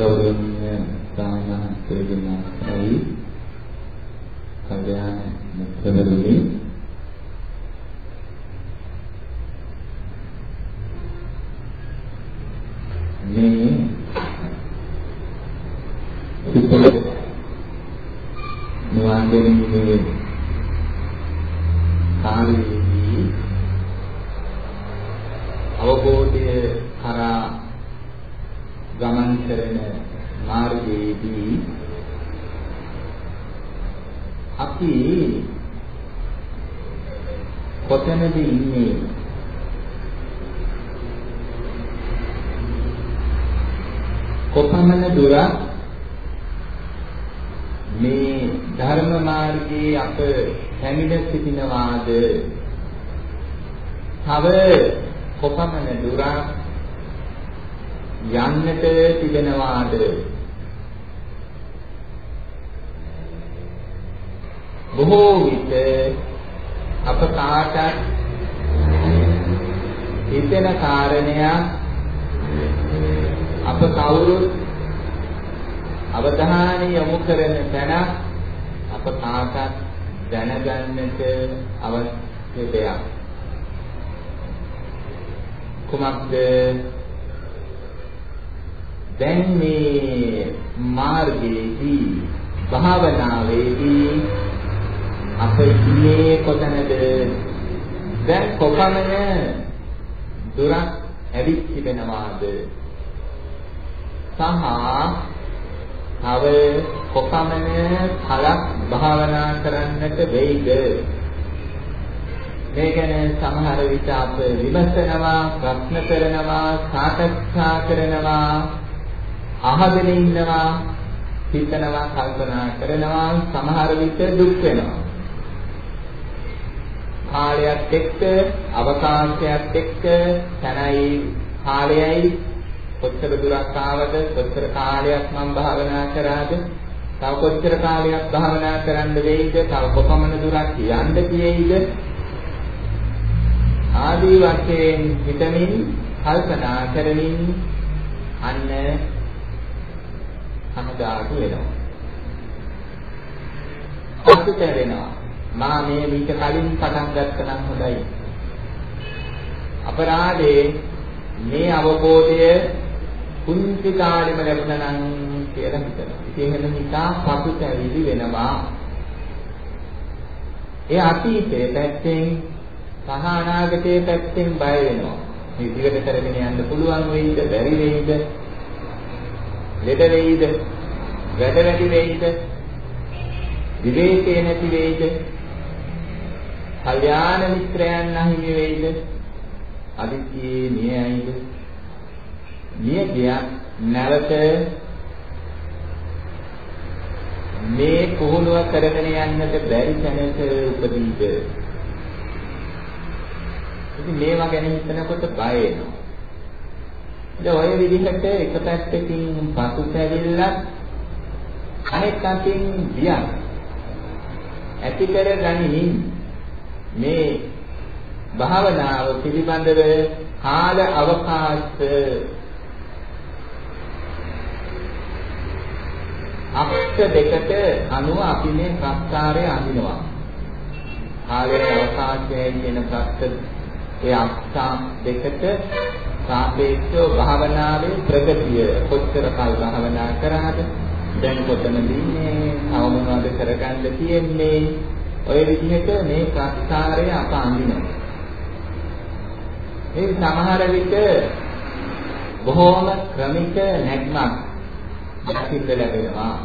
ගෞරවනීය සාමහන්තේගෙන අවසරයි කල්යාණ මිත්‍රවරුනි මේ සිතල නිවාන්දෙන්නේ කාර්යයේදී අවබෝධය කරා ගමන් කරන මාර්ගයේදී අපි කොතනද ඉන්නේ. කොපමණ දුරක් මේ ධර්ම මාර්ගයේ අප පැමිණ සිටිනවාද? තව කොපමණ දුරක් යන්නට තිබෙනවාද? බොහෝ විට අප කාටත් හිතෙන කාරණයක් අප කවුරුත් අවධානය යොමු කරන තැන අප කාටත් දැනගන්නට අවශ්‍ය දෙයක්. කුමක්ද? දැන් මේ මාර්ගයේදී භාවනාවේදී අප ඉන්නේ කොතනද? දැන් කොපමණ දුරක් ඇවිත් තිබෙනවාද? සහ තව කොපමණ කලක් භාවනා කරන්නට වෙයිද? මේ ගැන සමහර විට අප විමසනවා ප්‍රශ්න කරනවා සාකච්ඡා කරනවා අහගෙන ඉන්නවා හිතනවා කල්පනා කරනවා සමහර විට දුක් වෙනවා. කාලයක් එක්ක අවකාශයක් එක්ක තනයි කාලයයි කොච්චර දුරක් ආවද කොච්චර කාලයක් මම භාවනා කරාද තව කොච්චර කාලයක් භාවනා කරන්න වෙයිද තව කොපමණ දුරක් යන්න තියෙයිද ආදී වශයෙන් හිතමින් කල්පනා කරමින් අන්න සමදාතු වෙනවා. පසුත වෙනවා. මා මේ මීට කලින් පටන් ගත්තනම් හොඳයි. අපරාධේ මේ අවබෝධය කුංචි කාලෙම ලැබුණා නම් කියලා හිතනවා. ඉතින් එහෙම හිතා පසුතැවිලි වෙනවා. ඒ අතීතයේ පැත්තෙන් සහ අනාගතයේ පැත්තෙන් බය වෙනවා. මේ දිගට කරගෙන යන්න පුළුවන් වෙයිද බැරි වෙයිද ලෙඩ වෙයිද වැඩ වැඩි වෙයිද විවේකේ නැති වෙයිද කල්යාණ මිත්‍රයන් අහිමි වෙයිද? අදිත්‍යයේ නියයිද නිය ගියා නැවත මේ පුහුණුව කරගෙන යන්නට බැරි තැනක උපදීද? ඉතින් මේවා ගැන හිතනකොට බය එනවා. දැන් ඔය විදිහට එක පැත්තකින් පසුතැවිල්ලක් අනෙක් අතින් බියක් ඇති කර ගනිමින් මේ භාවනාව පිළිබඳව කාල අවකාශ අක්ෂ දෙකට අනුව අපි මේ ප්‍රස්තාරය අඳිනවා. කාලයේ අවකාශයයි කියන ප්‍රස්ත ඒ අක්ෂ දෙකට සාපේක්ෂව භාවනාවේ ප්‍රගතිය කොච්චර කල් භාවනා කරාද? දැන් කොතනද ඉන්නේ? තව මොනවද කරගන්න තියෙන්නේ? ඔය විදිහට මේ ප්‍රස්තාරය අප අඳිනවා මේ සමහර විට බොහෝම ක්‍රමික නැග්මක් දකින්න ලැබෙනවා.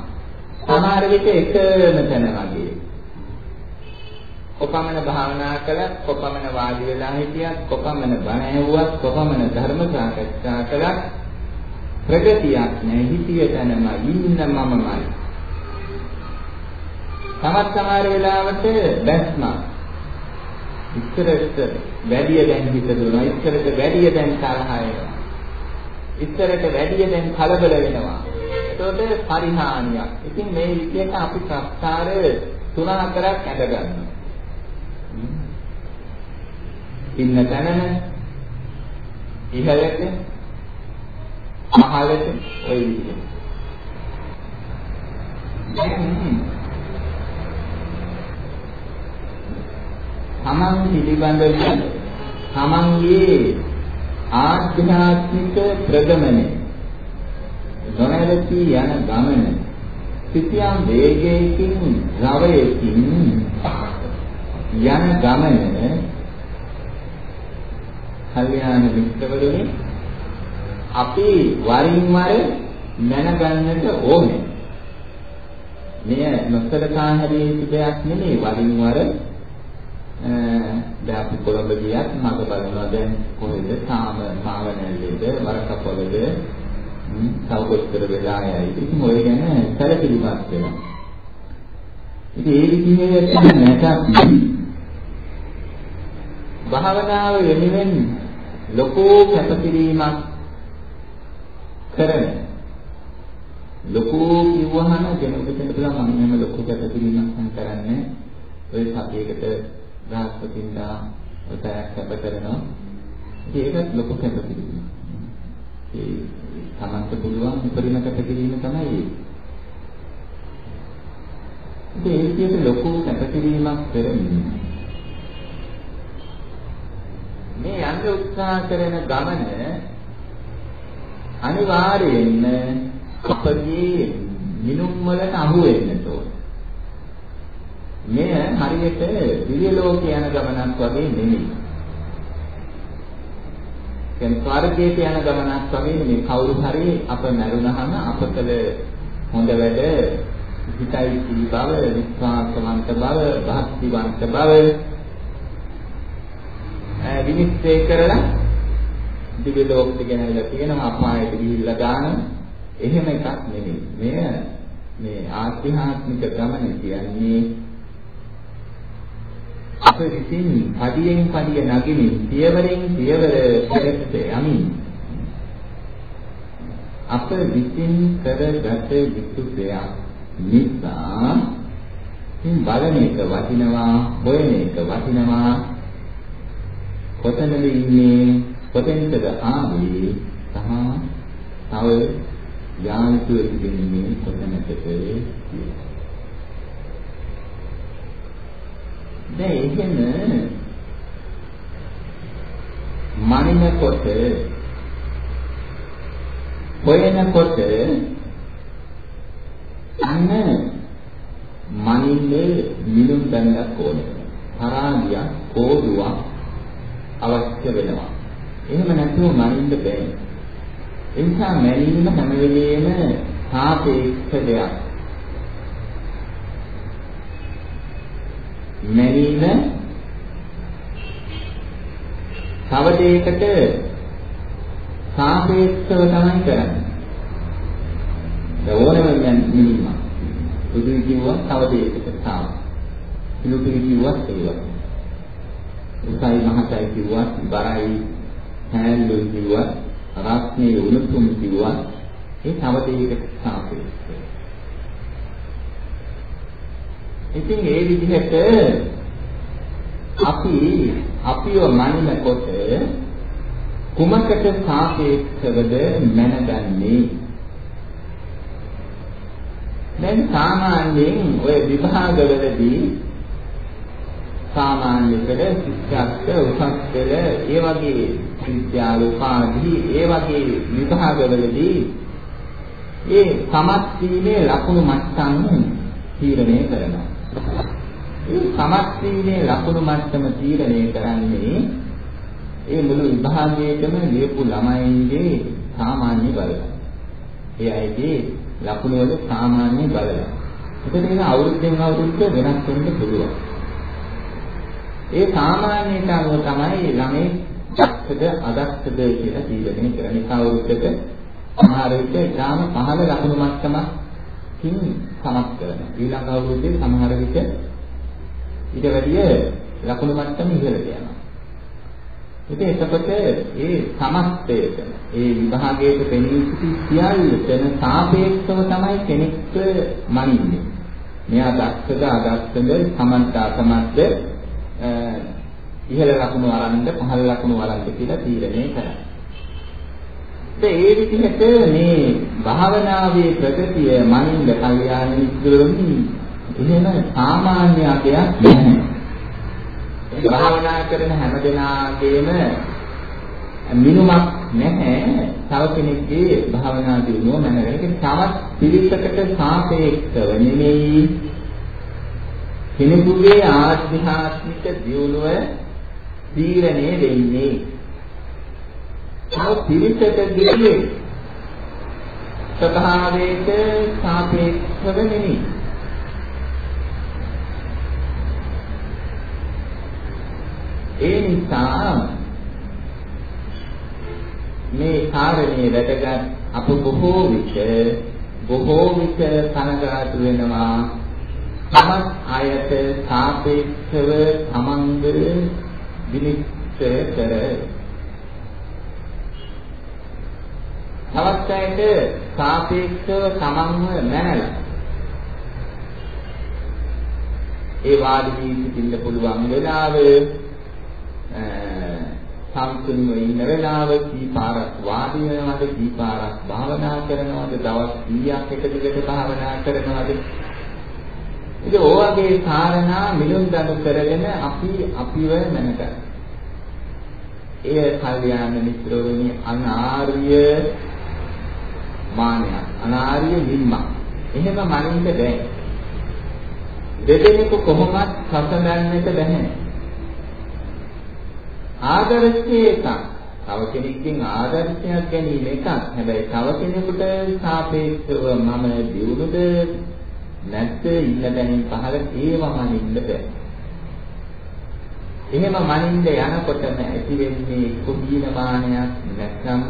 සමහර විට එකම තැන වගේ. කොපමණ භාවනා කළත් කොපමණ වාඩි වෙලා හිටියත් කොපමණ බණ ඇහුවත් කොපමණ ධර්ම සාකච්ඡා කළත් ප්‍රගතියක් නැහැ. හිතිය තැනම ඉන්න මමමයි. තමත් සමහර වෙලාවට බැස්මක් ඉස්සරට වැඩිය දැන් හිත දුනා ඉස්සරට වැඩිය දැන් තරහ එනවා ඉස්සරට වැඩිය දැන් කලබල වෙනවා එතකොට පරිහානියක්. ඉතින් මේ විදිහට අපි සංස්කාර තුන හතරක් ඇඳ ගන්නවා. ඉන්න තැනම ඉහළට පහළට ඔය විදිහට. තමන් පිළිබඳව තමන්ගේ ආධ්‍යාත්මික ප්‍රගමනය නොනැවතී යන ගමන සිතියම් වේගයකින් ද්‍රවයකින් යන ගමන කල්යාණ මිත්‍රවරුනි අපි වරින් වර මැනගන්නට ඕනේ. මෙය නොසලකා හැරිය යුතු දෙයක් නෙමෙයි වරින් වර දැන් අපි කොළඹ ගියත් මග බලනවා. දැන් කොහෙද? තාම මාවනැල්ලේද? වරකපොළද? සවකොත්තර වෙලා යයි. ඉතින් ඔය ගැන සැලකිලිමත් වෙනවා. ඉතින් ඒ විදිහේ නැතත් භාවනාව වෙනුවෙන් ලොකෝ කැපකිරීමක් කරන ලොකෝ කිව්වහම කෙනෙකුට පුළුවන් මම එහෙම ලොකු කැපකිරීමක් කරන්නේ. ඔය සතියකට රාත්‍රිකින්දා ඔතයක් කැප කරනවා. ඒකත් ලොකු කැපකිරීමක් ඒ තමන්ට පුළුවන් උපරිම කැපකිරීම තමයි ඒක ඒ විදිහට ලොකු කැපකිරීමක් කරමින් මේ යන්න උත්සාහ කරන ගමන අනිවාර්යයෙන්ම අපගේ මිනුම් වලට අහු වෙන්න. ඕන. මෙය හරියට දිව්‍ය ලෝක යන ගමනක් වගේ නෙමෙයි. කියන්නේ ස්වර්ගයට යන ගමනක් වගේ මේ කවුරු හරි අප මරුණහම අප කළ හොඳ වැඩ හිතයි සී බව, විශ්වාසවන්ත බව, භක්තිවන්ත බව විනිශ්චය කරලා දිව්‍ය ලෝකෙට ගෙනල්ලා තියෙනවා අපායට ගිහිල්ලා දාන එහෙම එකක් නෙමෙයි. මෙය මේ ආධ්‍යාත්මික ගමන කියන්නේ අප විසින් පදියෙන් පදිය නගිමින් පියවරෙන් පියවර පෙරට යමින් අප විසින් කරගත යුතු දෙයක් නිසා ඉන් බලන එක වටිනවා හොයන එක වටිනවා. කොතනද ඉන්නේ? කොතෙන්ද ආවේ? සහ තව යාන්තු එන්නේ කොතැනකද කියලා. දැන් එහෙම මනිනකොට හොයනකොට අන්න මනින්නේ මිනුම් බඳක් ඕනේ. පරාදියක්, කෝදුවක් අවශ්‍ය වෙනවා. එහෙම නැතුව මනින්න බෑ. ඒ නිසා මැනීම හැම වෙලේම සාපේක්ෂ දෙයක්. මැනීම තව දෙයකට සාපේක්ෂව තමයි කරන්නේ. ඕනම මැනීම. සුදුයි කිව්වා තව දෙයකට සාම. පිළිතුරු කිව්වත් ඒවත්. උසයි මහතයි කිව්වත් බරයි හැල්ලු කිව්වත් රත්නේ උණුසුම් කිව්වත් ඒ තව දෙයකට සාපේක්ෂයි. ඉතින් ඒ විදිහට අපි අපිව මනිනකොට කුමකට සාපේක්ෂවද මැනගන්නේ? දැන් සාමාන්‍යයෙන් ඔය විභාගවලදී සාමාන්‍ය පෙළ ශිෂ්‍යත්ව උසස් පෙළ ඒ වගේ විද්‍යාල උපාධි ඒ වගේ විභාගවලදී ඒ සමත් වීමේ ලකුණු මට්ටම් තීරණය කරනවා. ඒ සමත් වීමේ ලකුණු මට්ටම තීරණය කරන්නේ ඒ මුළු විභාගයේම ලියපු ළමයින්ගේ සාමාන්‍ය බලය. ඒ අයගේ ලකුණු වල සාමාන්‍ය බලය. ඒකට ඒක අවුරුද්දෙන් අවුරුද්ද වෙනස් වෙන්න පුළුවන්. ඒ සාමාන්‍යයට අනුව තමයි ළමයි දක්ෂද අදක්ෂද කියලා තීරණය කරන්නේ. අවුරුද්දක සමහර විට ඊටාම පහළ ලකුණු මට්ටමකින් සමත් කරනවා. ඊළඟ අවුරුද්දේ සමහර විට ඊට වැඩිය ලකුණු මට්ටම ඉහළට යනවා. ඉතින් එතකොට ඒ සමස්තයට ඒ විභාගයට පෙනී සිටි සියල්ලටම සාපේක්ෂව තමයි කෙනෙක්ට මනින්නේ. මෙයා දක්ෂද අදක්ෂද සමන්ත අසමන්ත ඉහළ ලකුණු වරන්ද පහළ ලකුණු වරන්ද කියලා තීරණය කරනවා. ඒ විදිහට මේ භාවනාවේ ප්‍රගතිය මනින්ද කල්යාණ මිත්‍රවරුනි එහෙම සාමාන්‍ය අධ්‍යයක් නැහැ. භාවනා කරන හැම දෙනාගේම මිනුමක් නැහැ. තව කෙනෙක්ගේ භාවනා දියුණුව මනරගෙන තවත් පිළිසකට සාපේක්ෂව නෙමෙයි කෙනෙකුගේ ආධ්‍යාත්මික දියුණුව තීරණය වෙන්නේ. තව පිළිසකදී ස්වභාවයට සාපේක්ෂව නෙමෙයි. ඒ නිසා මේ කාරණේ වැදගත් අප බොහෝ විට බොහෝ විට කනගාටු වෙනවා තමත් අයට සාපේක්ෂව තමන්ග විනිශ්චය කර තවත් අයට සාපේක්ෂව තමන්ව මැනලා. ඒ වාඩි වී සිටින්න පුළුවන් වෙලාවේ සම්පූර්ණව ඉන්න වෙලාව කීපාරක් වාඩි වෙනවද කීපාරක් භාවනා කරනවද දවස් කීයක් එක දිගට භාවනා කරනවද? ඉතින් ඕවගේ කාරණා මිලුම් දඬු කරගෙන අපි අපිව මනකට එය කල්යාණ මිත්‍රවරුනි අනාර්ය මානය අනාර්ය නිම්ම එහෙම මනින්න බෑ දෙදෙනෙකු කොහොමත් සසඳන්නට බැහැ ආදර්ශයේ එකක්. තව කෙනෙක්ගෙන් ආදර්ශයක් ගැනීම එකක්. හැබැයි තව කෙනෙකුට සාපේක්ෂව මම දියුණුද නැත්ද ඉන්න තැනින් පහළ ඒව මනින්න බෑ. එහෙම මනින්න යනකොටම ඇති වෙන්නේ කුදීන මානයක් නැත්නම්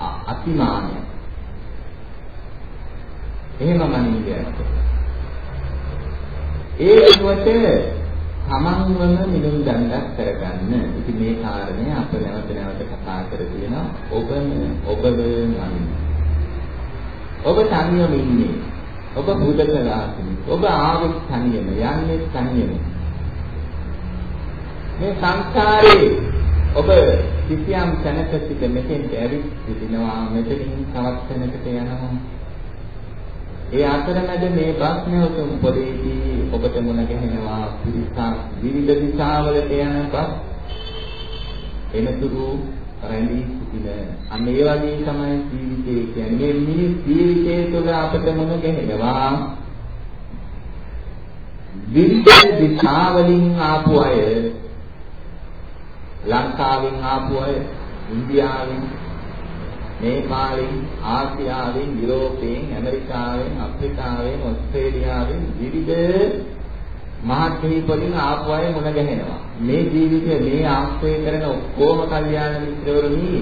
අතිමානයක්. එහෙම මනින්න යනකොට ඒ වෙනුවට තමන්වම මිනුම් දණ්ඩක් කරගන්න. ඉතින් මේ කාරණය අප නැවත නැවත කතා කර තියෙනවා. ඔබම ඔබව මනින්න. ඔබ තනියම ඉන්නේ. ඔබ බුදකලාසිනි. ඔබ ආවෙත් තනියම, යන්නේ තනියම. මේ සංසාරේ ඔබ කිසියම් තැනක සිට මෙතෙන්ට ඇවිත් සිටිනවා. මෙතනින් තවත් තැනකට යනවා. ඒ අතරමැද මේ ප්‍රශ්නවතුන් පොදේදී ඔබට මුණ ගැහෙනවා පිරිසා විවිධ දිශාවලට යන බස් එනතුරු රැඳී සිටින. අන්න ඒ වගේ තමයි ජීවිතය කියන්නේ. මේ ජීවිතය තුළ අපට මුණ ගැහෙනවා විවිධ දිශාවලින් ආපු අය ලංකාවෙන් ආපු අය ඉන්දියාවෙන් නේපාලෙන් ආසියාවෙන් යුරෝපයෙන් ඇමරිකාවෙන් අප්‍රිකාවෙන් ඕස්ට්‍රේලියාවෙන් විවිධ මහත් දීපවලින් ආපු අය මුණ ගැහෙනවා. මේ ජීවිතේ මේ ආශ්‍රය කරන ඔක්කොම කල්යාණ මිත්‍රවරුනි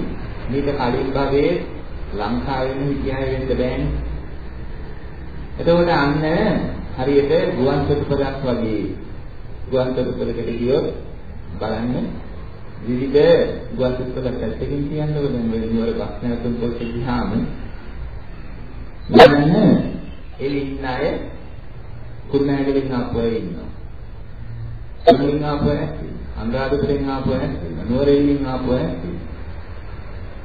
මේක කලින් භවයේ ලංකාවෙම හිටියය වෙන්න බෑනේ. එතකොට අන්න හරියට ගුවන් තොටුපළක් වගේ ගුවන් තොටුපළකට ගියොත් බලන්න විවිධ ගුවන්තොටුපළ පැත්තකින් කියන්නකො දැන් මේ නුවර බස් නැවතුම් පොත් ගියාම බලන්න එළින් අය කුරුණෑගලින් ආපු අය ඉන්නවා. සමුලින් ආපු අය අනුරාධපුරෙන් ආපු අය නුවරඑළින් ආපු අය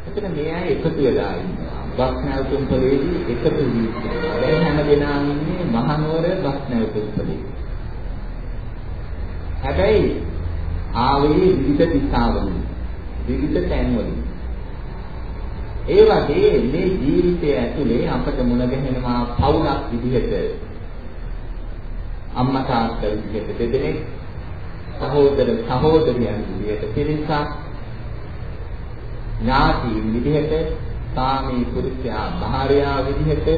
එතන මේ අය එකතු වෙලා ඉන්නවා. බස් නැවතුම් පොලේදී එකතු වී ඉන්නවා. දැන් හැම දෙනාම ඉන්නේ මහනුවර බස් නැවතුම් පොලේ. හැබැයි ආවේ විවිධ දිශාවලින් විවිධ තැන්වලින්. ඒ වගේ මේ ජීවිතය ඇතුලේ අපට මුණ ගැහෙනවා පවුලක් විදිහට. අම්මා තාත්තා විදිහට දෙදෙනෙක් සහෝදර සහෝදරියන් විදිහට පිරිසක් ඥාතීන් විදිහට සාමී පුරුෂයා භාර්යාව විදිහට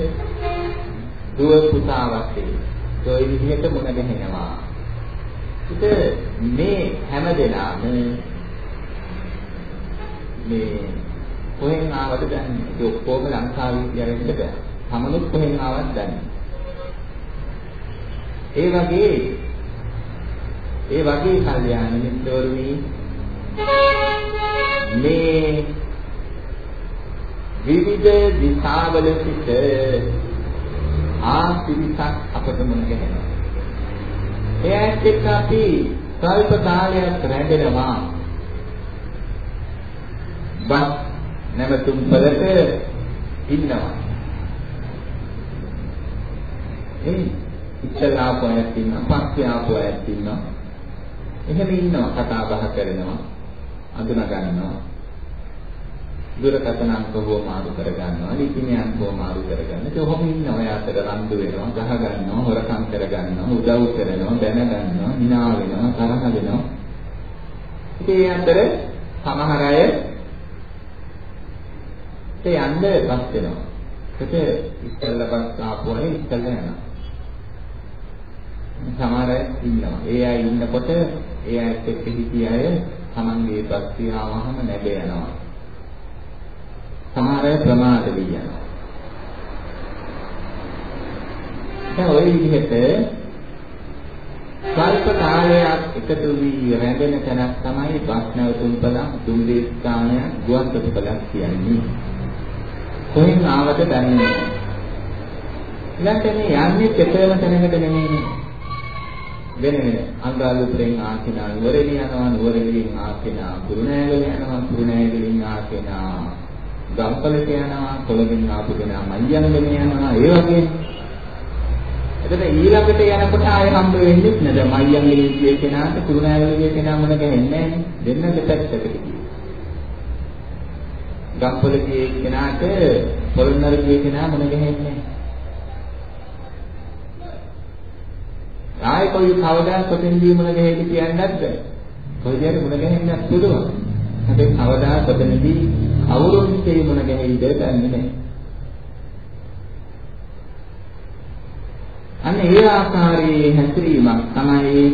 දුව පුතා වශයෙන් ඒ විදිහට මුණ ගැහෙනවා. ඉතින් මේ හැම දෙනාම මේ කොහෙන් ආවද දන්නේ. ඒ ඔක්කොම ලංකාවේ කියවෙන්න බෑ. තමනුත් කොහෙන් ආවද දන්නේ. ඒ වගේ ඒ වගේ කල්යාණ මිත්‍රවරුනි මේ විවිධ දිශාවල සිට ආසිරිසක් අපට මුණ ගැහෙනවා. එයත් එක්ක අපි ස්වල්ප කාලයක් රැඳෙනවා. බස් නැවතුම් වලට ඉන්නවා. ඒ ඉස්සලා ආපුවයක් ඉන්නවා, පස්සේ ආපුවයක් ඉන්නවා. එහෙම ඉන්නවා කතා බහ කරනවා, අඳුන ගන්නවා. දුරකථන අංක හෝ මාරු කර ගන්නවා, ලිපිණි අංක හෝ මාරු කර ගන්නවා. ඒක ඔහොම ඉන්නවා. ඔය අතර රණ්ඩු වෙනවා, ගහ ගන්නවා, හොරකම් කර ගන්නවා, උදව් කරනවා, දැන ගන්නවා, hina වෙනවා, තරහ වෙනවා. ඉතින් ඒ අතර සමහර අය ඒ යන්න බස් වෙනවා. ඒක ඉස්සෙල්ලා බස් ආපුවම ඉස්සෙල්ලා යනවා. සමහර අය ඉන්නවා. ඒ අය ඉන්නකොට ඒ අයත් එක්ක හිටිය අය තමන්ගේ බස් ගියාමම නැබ යනවා. සමහර අය ප්‍රමාද වී යනවා. දැන් ওই විදිහට ස්වල්ප කාලයක් එකතු වී රැඳෙන තැනක් තමයි බස් නැවතුම් පළක් දුම්රිය ස්ථානය ගුවන් ප්‍රතිපලක් කියන්නේ. කොහෙන් ආවද දන්නේ නැහැ. ඊළඟට මේ යන්නේ කෙතරම් තැනකට නෙමෙයි. වෙන වෙන අංගාලුපුරෙන් ආකිනා නුවරඑළිය යනවා නුවරඑළියෙන් ආකිනා කුරුණෑගල යනවා කුරුණෑගලින් ආකිනා ගම්පලට යනවා කොළඹින් ආපු කෙනා මල්යංගම යනවා ඒ වගේ එතකොට ඊළඟට යනකොට ආයෙ හම්බ වෙන්නේ නැද මල්යංගලේ කිය කෙනාට කුරුණෑගල කිය කෙනා මොන ගහන්නේ නැහැ දෙන්න දෙපැත්තකට කිය. ගම්පල කිය කෙනාට පොළොන්නර කිය කෙනා මොන ගහන්නේ නැහැ. ආයෙ කොයි කවදා කොතෙන්දී මුණ ගැහෙයිද කියන්නේ නැද්ද? කොයි දෙයක් මුණ ගැහෙන්නත් පුළුවන්. හැබැයි කවදා කොතනදී කවුරුන්ගේ මුණ ගැහෙයිද දන්නේ නැහැ. අන්න ඒ ආකාරයේ හැසිරීමක් තමයි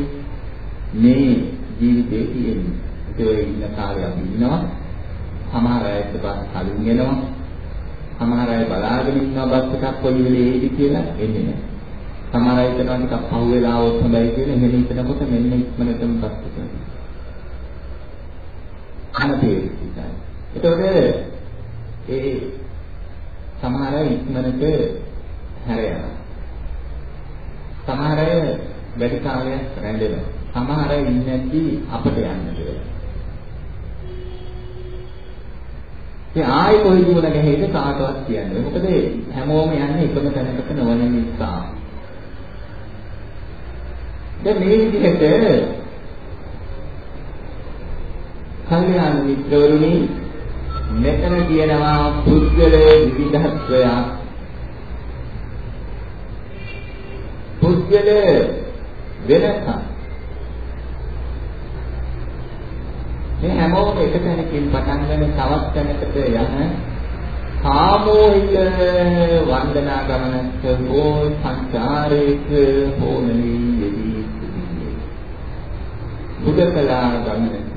මේ ජීවිතයේ තියෙන්නේ. ඒක ඉන්න කාර්යයක් අපි ඉන්නවා. සමහර අයට බස් කලින් එනවා. සමහර අය බලාගෙන ඉන්නවා බස් එකක් කොයි වෙලේ එයිද කියලා එන්නේ නැහැ. සමහර අය හිතනවා නිකන් පහු වෙලා આવොත් හොඳයි කියලා එහෙම හිතනකොට මෙන්න ඉක්මනටම පස් එක. අනපේක්ෂිතයි. එතකොට ඒ සමහර අය ඉක්මනට හැර යනවා. සමහර අය වැඩි කාලයක් රැඳෙනවා. සමහර අය ඉන්නේ නැති අපිට යන්න දෙනවා. ඒ ආයෙ කොහෙද මුල ගැහෙයිද කාටවත් කියන්නේ. මොකද හැමෝම යන්නේ එකම තැනකට නොවන නිසා. දැන් මේ විදිහට කල්යාණ මිත්‍රවරුනි මෙතන කියනවා පුද්ගල විවිධත්වය පුද්ගල වෙනසක් මේ හැමෝම එක තැනකින් පටන් ගන්න තවත් තැනකට යන සාමූහික වන්දනා ගමනක හෝ සංචාරයක හෝ නෙවී බුදකලා ගමනක.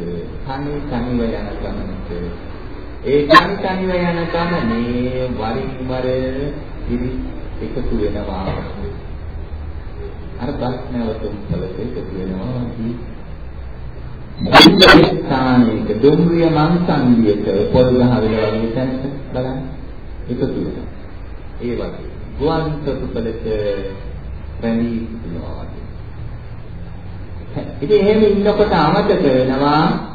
තනි තනිව යන ගමනක ඒ තනි තනිව යන ගමනේ වරින් වර ඉරි එකතු වෙනවා. අර බස් නැවතුම් වලට එකතු වෙනවා ස්ථානයක දුම්රිය මංසන්දියට පොල් ගහ වෙලා වගේ තැනක බලන්න. එකතු වෙනවා. ඒ වගේ. ගුවන් සතුපලට රැඳී සිටිනවා ඉතින් එහෙම ඉන්නකොට අමතක වෙනවා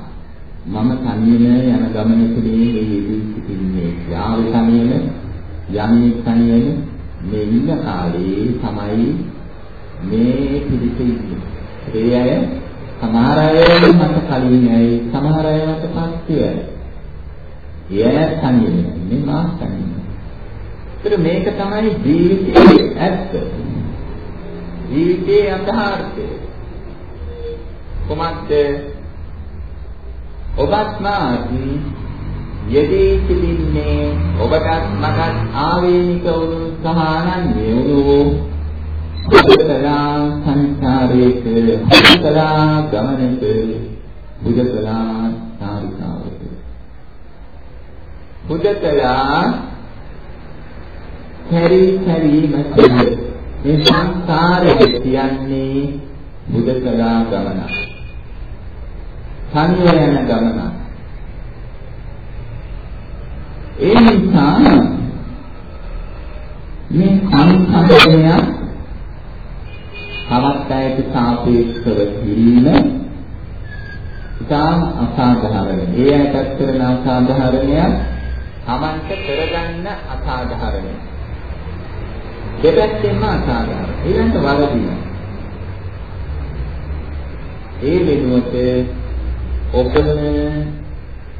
මම තනියම යන ගමනකදී මේ යෙදී සිටින්නේ යාව තනියම යන්නේ තනියම මේ ඉන්න කාලේ තමයි මේ පිළිස ඉන්නේ. ඒ අය සමහර අය මට කලින් ඇයි සමහර අය මට පස්සේ ඇයි. ඒ තනියම ඉන්නේ මා තනියම. ඒත් මේක තමයි ජීවිතයේ ඇත්ත. ජීවිතයේ යථාර්ථය. කුමක්ද ඔබත් මාත් යෙදී සිටින්නේ ඔබටත් මටත් ආවේනික වූ සමානන්‍ය වූ බුදුකලා සංසාරයක බුදුකලා ගමනක බුදුකලා සාරිකාවක. බුදුකලා හැරි හැරීම මේ සංසාරයේ කියන්නේ බුදුකලා ගමනක්. තනිව යන ගමන. ඒ නිසා මේ සංසන්දනය තවත් අයට සාපේක්ෂව කිරීම ඉතාම අසාධාරණයි. ඒ අයටත් කරන අසාධාරණයක් Tamanta කරගන්න අසාධාරණයක්. දෙපැත්තෙන්ම අසාධාරණ. ඊළඟට වරදිනවා. ඒ වෙනුවට ඔබ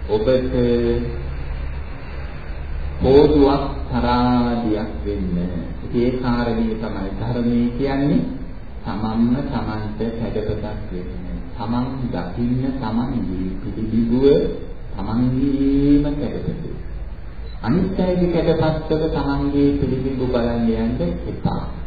ඔබට පොදුවක් තරාදියක් වෙන්න. ඒ කාරණිය තමයි ධර්මයේ කියන්නේ තමන්ම තමන්ට හැඩපතක් වෙන්න. තමන් දකින්න තමන්ගේ පිළිබිඹුව තමන්ගේම හැඩපත. අනිත් අයගේ කැඩපත්වල තමන්ගේ පිළිබිඹු බලන්න යන්න එපා.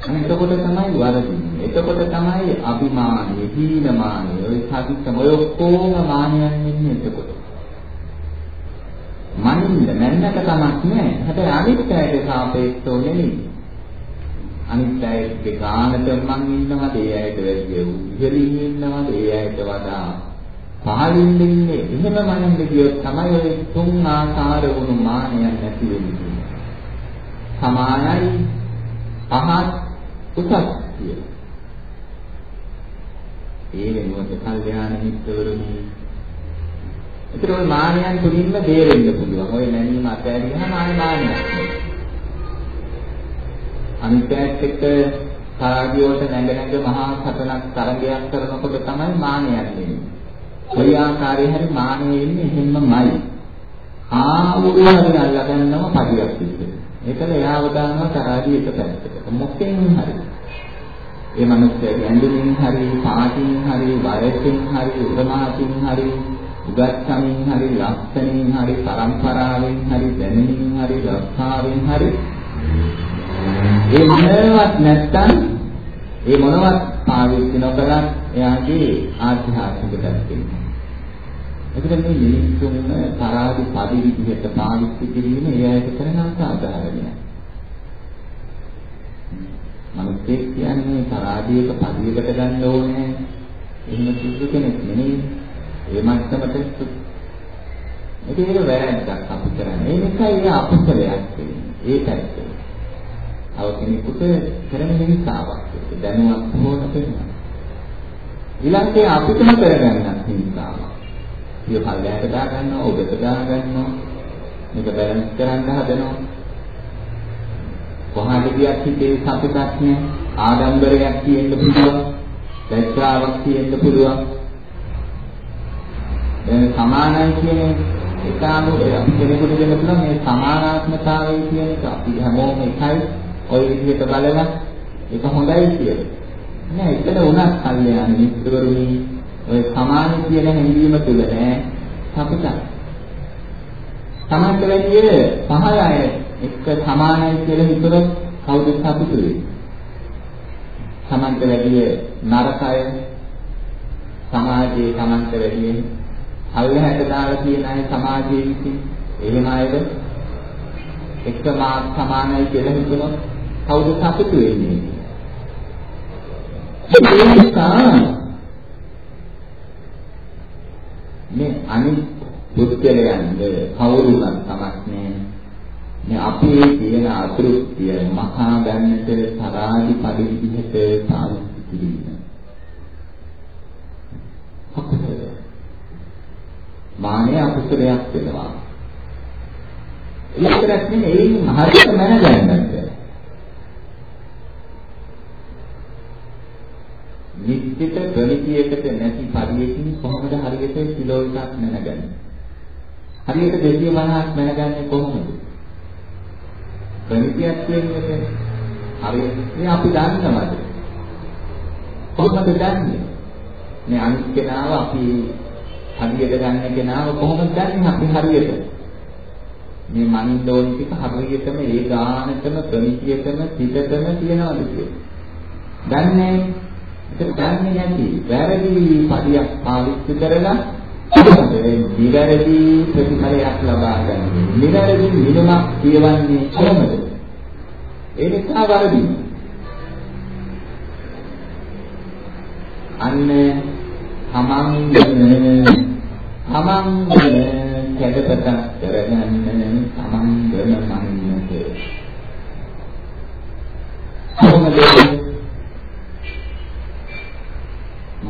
එතකොට තමයි වරදින්නේ. එතකොට තමයි අභිමානය, හීනමානය, ඔය සාධිකම ඔය ඔක්කොම මානයන් ඉන්නේ එතකොට. මනින්න නැන්නට කමක් නැහැ. හැබැයි අනිත් අයට සාපේක්ෂව නෙමෙයි. අනිත් අයගේ ගානට මං ඉන්නවද ඒ අයට වැඩිය ඉහළින් ඉන්නවද ඒ අයට වඩා පහළින් ඉන්නේ එහෙම මනින්න කියොත් තමයි ඔය තුන් ආකාර වුණු මානයන් නැති වෙන්නේ. සමානයි පහත් උසස් කියලා. ඒ වෙනුවට කල්යාණ මිත්‍රවරුනි. ඒතර ඔය මානයන් තුලින්ම බේරෙන්න පුළුවන්. ඔය නැනීම අතහැරියාම ආය මානයක්. අනිත්‍යත් එක්ක තරගියට නැග නැග මහා සතනක් තරගයක් කරනකොට තමයි මානයක් එන්නේ. ඔය ආකාරයේ හරි මානෙ එන්නේ එහෙමමයි. ආවුරු හරි අල්ලගන්නව පඩියක් විදිහට. ඒකල එයාව දානවා තරගිය එක පැත්තකට. මොකෙන් හරි. ඒ මිනිස්සුගේ ඇඳුමින් හරි, පාටින් හරි, වයසින් හරි, උපමාකින් හරි, උගත්කමින් හරි, ලක්ෂණින් හරි, පරම්පරාවෙන් හරි, දැනුමින් හරි, ලක්ෂාවෙන් හරි ඒ මොනවත් නැත්තම් ඒ මොනවත් පාවිච්චි නොකලත් එයාගේ ආධ්‍යාත්මික පැත්තෙන්. එතකොට මේ මිනිස්සුන් තරාදි පදි විදිහට පාවිච්චි කිරීම ඒ ඇයට කරන අසාධාරණයි. මනුස්සයෙක් කියන්නේ තරාදියක පදියකට ගන්න ඕනේ. එහෙම සුදු කෙනෙක් නෙමෙයි. ඒ මට්ටමට ඒක වැරද්දක් අපි කරන්නේ. ඒ නිසා ඒ අපසලයක් වෙන්නේ. ඒ පැත්තේ. තව කෙනෙකුට කරන හිංසාවක් දැනුවත් හොන කරනවා. ඊළඟට අපිටම කරගන්නත් හිංසාවක්. ඉතින් පල්ලයට දා ගන්නවා, උඩට දා ගන්නවා. මේක බැලන්ස් කරන්න හදනවා. කොහාට ගියත් හිතේ සතුටක් නෑ. ආඩම්බරයක් තියෙන්න පුළුවන්. දැක්කාවක් තියෙන්න පුළුවන්. දැන් සමානයි කියන්නේ ඒකාම අපි කෙනෙකුට දෙන්න පුළුවන් මේ සමානාත්මතාවය කියන එක අපි හැමෝම එකයි ওই විදිහට බලලා ඒක හොඳයි කියලා. නෑ එතන උනත් කල්යාණ මිත්‍රවරුනි ඔය සමාන කියන හැඟීම තුල නෑ සතුටක්. සමානට වැඩිය පහළ අය එක්ක සමානයි කියලා හිතුවොත් කවුද සතුටු වෙන්නේ? සමානට වැඩිය නරකය සමාජයේ සමානට වැඩිය අල්ලහැට දාලා තියෙන අය සමාජයේ විසින් එහෙම අයද එක්ක මා සමානයි කියලා හිතුවොත් කවුද සතුටු වෙන්නේ? ඒ නිසා මේ අනිත් බුද්ධලයන්ද කවුරුවත් තමක් නෑ. මේ අපේ තියෙන අතෘප්තිය මහා ගන්නට තරාදි පරිවිදිහට පාවිච්චි කිරීම. අකුසල. මානෙ අකුසලයක් වෙනවා. ඒකවත් නෙමෙයි හරියට මනගන්නත්. නිශ්චිත ගණිතයකට නැති පරියකින් කොහොමද හරියට කිලෝ එකක් මැනගන්නේ? හරියට 250ක් මැනගන්නේ කොහොමද? ගණිතයක් කියන්නේ හරියට මේ අපි දන්නවද? කොහොමද දන්නේ? මේ අනිත් කෙනාව අපි හරියට ගන්න කෙනාව කොහොමද දන්නේ අපි හරියට? මේ මනින්දෝන් ටික හරියටම ඒ ගානටම ගණිතයටම හිතටම තියනවාද කියලා. දන්නේ ඒක දන්නේ නැති වැරදි පදියක් පාවිච්චි කරලා නිවැරදි ප්‍රතිඵලයක් ලබා ගන්න. නිවැරදි නිලමක් කියවන්නේ කොහොමද? ඒ නිසා වරදි. අන්න තමන්ගෙන තමන්ගෙන කැඩපතක් කරගන්න තමන්ගෙන මනින්නට කොහොමද?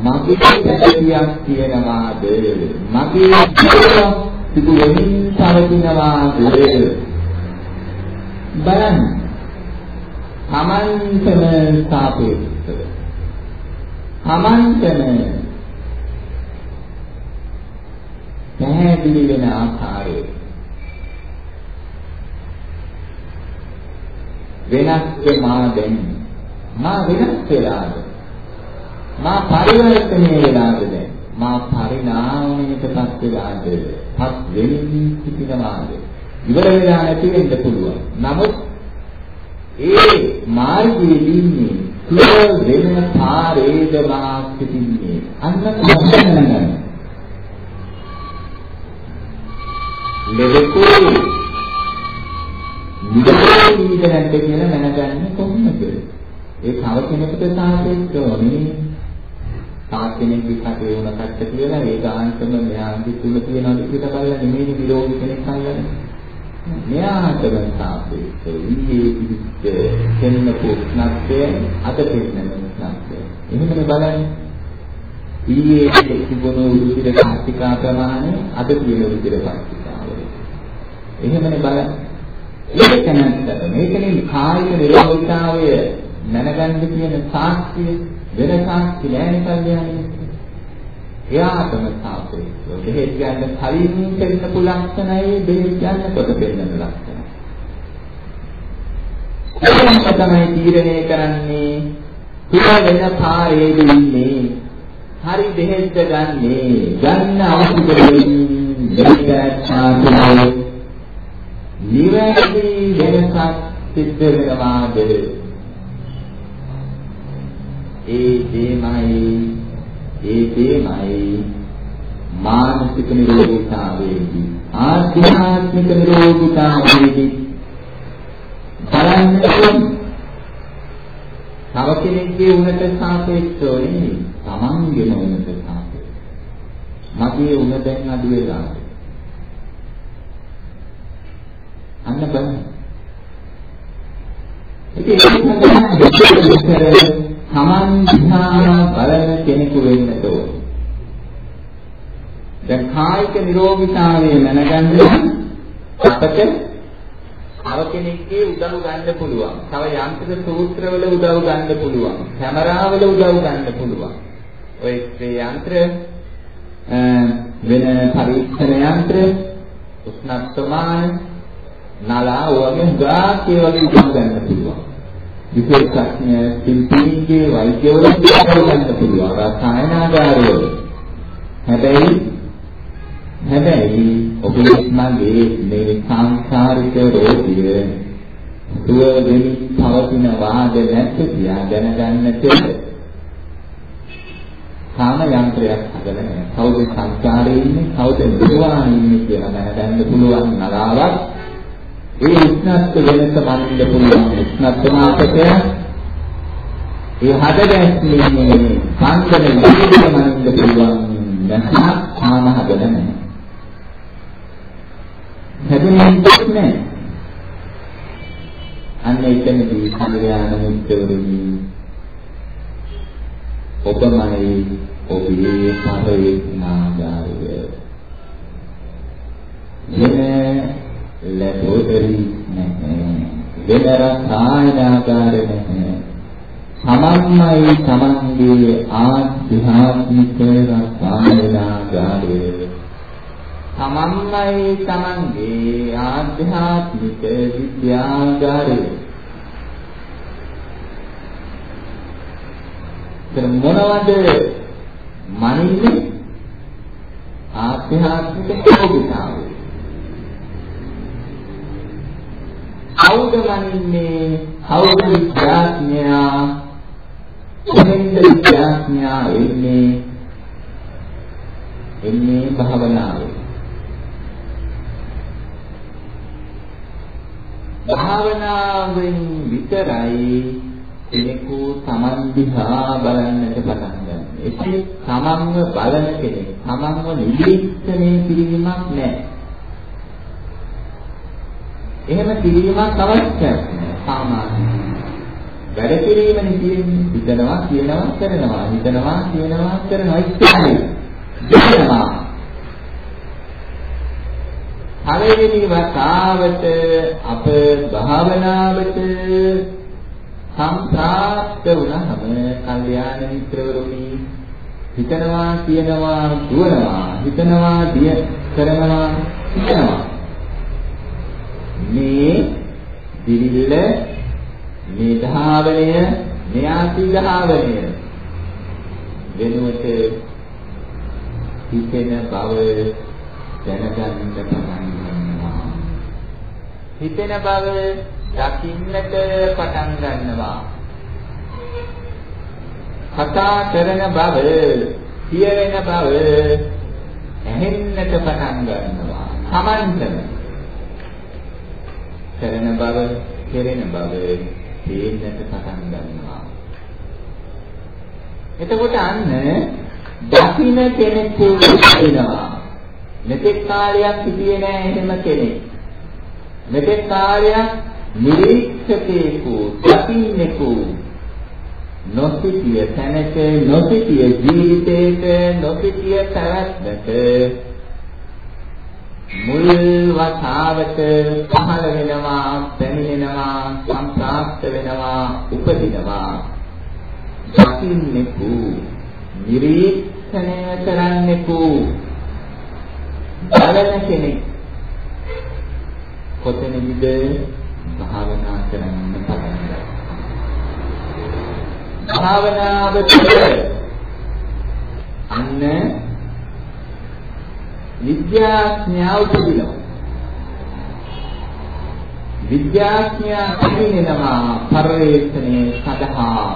මගේ කැඩියක් තියනවාද? මගේ ජීවිතය සිදු වෙමින් පවතිනවාද? බලන්න. තමන්ටම සාපේක්ෂව. තමන්ටම පැහැදිලි වෙන ආකාරයේ. වෙනස් වෙමා දැන්? මා වෙනස් වෙලාද? මා පරිවර්තනය වෙලාද දැන්? මා පරිණාමයටපත් වෙලාද? පත් වෙමින් සිටිනවාද? ඉවර වෙලා නැති වෙන්න පුළුවන්. නමුත් ඒ මාර්ගයේදී ඉන්නේ සුව වෙන පාරේද මා සිටින්නේ අන්න දැනගන්න ලෙඩකෝ නිදහසේ ඉඳ නැද්ද කියලා දැනගන්නේ කොහොමද? ඒ තව කෙනෙකුට සාපේක්ෂව නෙමෙයි. තව කෙනෙක්ගේ කටේ වුණ කට්ට කියලා ඒ ගාන්තම මෙයාගේ තුල තියනවාද කියලා බලලා නෙමෙයි විරෝධී කෙනෙක් අල්ලන්නේ. මෙයාටම සාපේක්ෂව ඊයේ පිට දෙන්න පුස්නක්ය අද දෙන්න පුස්නක්ය. එහෙමනේ බලන්නේ. ඊයේ තිබුණු උරුසිර කාර්තිකා ප්‍රමාණය අද තියෙන උරුසිර කාර්තිකාවල. එහෙමනේ බලන්නේ. ඒක නැත්තට මේකනේ කායික නිරෝධතාවය දැනගන්න කියන සාක්ෂිය වෙන සාක්ෂි නෑනේ කල්යන්නේ. එයාටම සාපේක්ෂව දෙහෙත් ගන්න කලින් දෙන්න පුළුවන් ලක්ෂණයි දෙහෙත් ගන්නකොට දෙන්න ලක්ෂණයි. ඒක තමයි තීරණය කරන්නේ තුන වෙන පාරේද ඉන්නේ. හරි දෙහෙත් ගන්නේ ගන්න අවශ්‍ය කරමින් දෙහිත් ගන්න නිවැරදි වෙනසක් සිද්ධ වෙනවාද ඒ දෙමයි ඒ දෙමයි මානසික නිරෝධතාවයේදී ආධ්‍යාත්මික නිරෝධතාවයේදී. බලන්න තව කෙනෙක්ගේ උනට සාපේක්ෂව නෙමෙයි තමන්ගේම උනට සාපේක්ෂව. මගේ උන දැන් අඩු වෙලා අන්න බලන්න. ඉතින් ඒක තමයි තමන් දිහා බලන කෙනෙකු වෙන්න ඕන. දැන් කායික නිරෝගීතාවය දැනගන්න අපට තව කෙනෙක්ගේ උදව් ගන්න පුළුවන්. තව යන්ත්‍ර සූත්‍රවල උදව් ගන්න පුළුවන්. කැමරාවල උදව් ගන්න පුළුවන්. ඔය ඒ යන්ත්‍ර වෙන පරීක්ෂණ යන්ත්‍ර උෂ්ණත්වමාන නලා වගේ ගාක් ඒ වගේ උදව් ගන්න පුළුවන්. විශේෂඥ සිල්පීන්ගේ වෛද්‍යවල උදව් ගන්න පුළුවන්. රසායනාගාරවල. හැබැයි හැබැයි ඔබේ මගේ මේ සංසාරික රෝගිය සුව වෙමි පවතින වාද නැත් කියා දැනගන්නට කාම යන්ත්‍රයක් හදලා නැහැ. කවුද සංසාරේ ඉන්නේ කවුද නිර්වාණය ඉන්නේ කියලා දැනගන්න පුළුවන් නලාවක් ඒ උෂ්ණත්ව වෙනස මනින්න පුළුවන් උෂ්ණත්ව මාපකය ඒ හදගැස්මේ සංකල විදිහට මනින්න පුළුවන් නැත්නම් කාම හදලා නැහැ. හැදෙන්නේ නැහැ. අන්න එතනදී කල්යාණ මිත්‍රවරුනි ඔබමයි ඔබේ පරේ නාගාරය. වෙන ලැබෝදරි නැහැ. වෙන රසායනාකාර නැහැ. තමන්මයි තමන්ගේ ආධ්‍යාත්මික රසායනාකාරය. තමන්මයි තමන්ගේ ආධ්‍යාත්මික විද්‍යාගාරය. දැන් මොනවද මනින්නේ ආධ්‍යාත්මික යෝගිතාවය කවුද මනින්නේ කවුද විද්‍යාඥයා කොහෙන්ද විද්‍යාඥයා එන්නේ එන්නේ භාවනාවේ භාවනාවෙන් විතරයි කෙනෙකු Taman දිහා බලන්නට පටන් ගන්න. ඒකේ තමන්ව බලන කෙනෙක්, තමන්ව නිරීක්ෂණය කිරීමක් නැහැ. එහෙම කිරීමක් අවශ්‍යයි සාමාන්‍ය. වැඩ කිරීමනේ තියෙන්නේ. හිතනවා, කියනවා, කරනවා. හිතනවා, කියනවා, කරනවා. ඉස්සරහට. දෙනවා. පළවෙනි වතාවට අප භාවනාවට සම්ප්‍රාප්ත වුණාම කල්යාණ මිත්‍රවරුනි හිතනවා කියනවා දුවනවා හිතනවා දිය කරනවා හිතනවා මේ දිවිල්ල මේ ධාවනය මේ ආසී ධාවනය වෙනුවට හිතෙන බව දැනගන්න පටන් ගන්නවා හිතෙන බව දකින්නට පටන් ගන්නවා. කතා කරන බව, කියවෙන බව ඇහෙන්නට පටන් ගන්නවා. සමන්තන කරන බව, කෙරෙන බව පේන්නට පටන් ගන්නවා. එතකොට අන්න දකින්න කෙනෙකු වෙනවා. මෙතෙක් කාලයක් හිටියේ නෑ එහෙම කෙනෙක්. මෙතෙක් කාලයක් නිරීක්ෂකේකු දකින්නෙකු නොසිතිය තැනක නොසිතිය ජීවිතේක නොසිතිය පැවැත්මක මුල් වතාවට පහළ වෙනවා පැමිණෙනවා සම්ප්‍රාප්ත වෙනවා උපදිනවා දකින්නෙකු නිරීක්ෂණය කරන්නෙකු බලන කෙනෙක් කොතැනදීද භාවනා කරන්න පටන් ගන්නවා. භාවනාව තුළ අන්න විද්‍යාඥයා උපදිනවා. විද්‍යාඥයා පිළිගෙනවා පරිවේෂණය සඳහා.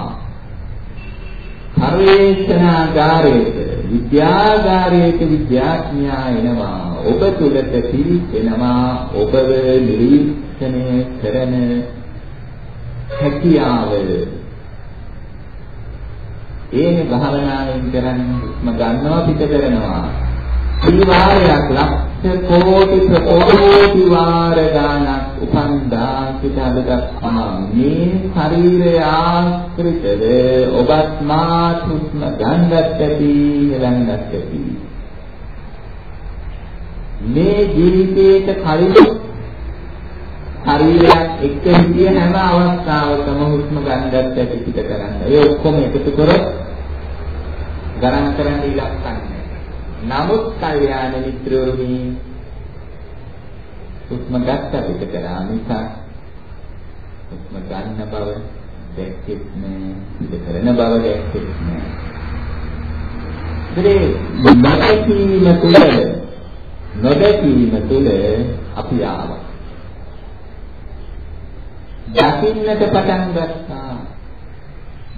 පරිවේෂණාගාරයට විද්‍යාගාරයට විද්‍යාඥයා එනවා. ඔබ තුලට පිළිෙනවා ඔබව නිරීක්ෂණය ශික්ෂණය කරන හැකියාව. ඒනේ භාවනාවෙන් කරන්නේ හුස්ම ගන්නවා පිට කරනවා. ඊවාරයක් ලක්ෂ කෝටි ප්‍රකෝටි වාර ගානක් උපන්දා සිට අද දක්වා මේ ශරීරය ආශ්‍රිතද ඔබත් මාත් හුස්ම ගන්නත් ඇති හෙලන්නත් ඇති මේ ජීවිතේට කලින් ශරීරයක් එක්ක හිටිය හැම අවස්ථාවකම හුස්ම ගන්නත් ඇති පිට කරන්න. ඒ ඔක්කොම එකතු කරොත් ගණන් කරන්න ඉලක්කන්නේ. නමුත් කල්යාණ මිත්‍රවරුනි හුස්ම ගත්ත පිට කරා නිසා හුස්ම ගන්න බව දැක්කෙත් නෑ පිට කරන බව දැක්කෙත් නෑ. ඉතින් නොදැකීම තුළ නොදැකීම තුළ අපි ආවා. දකින්නට පටන් ගත්තා.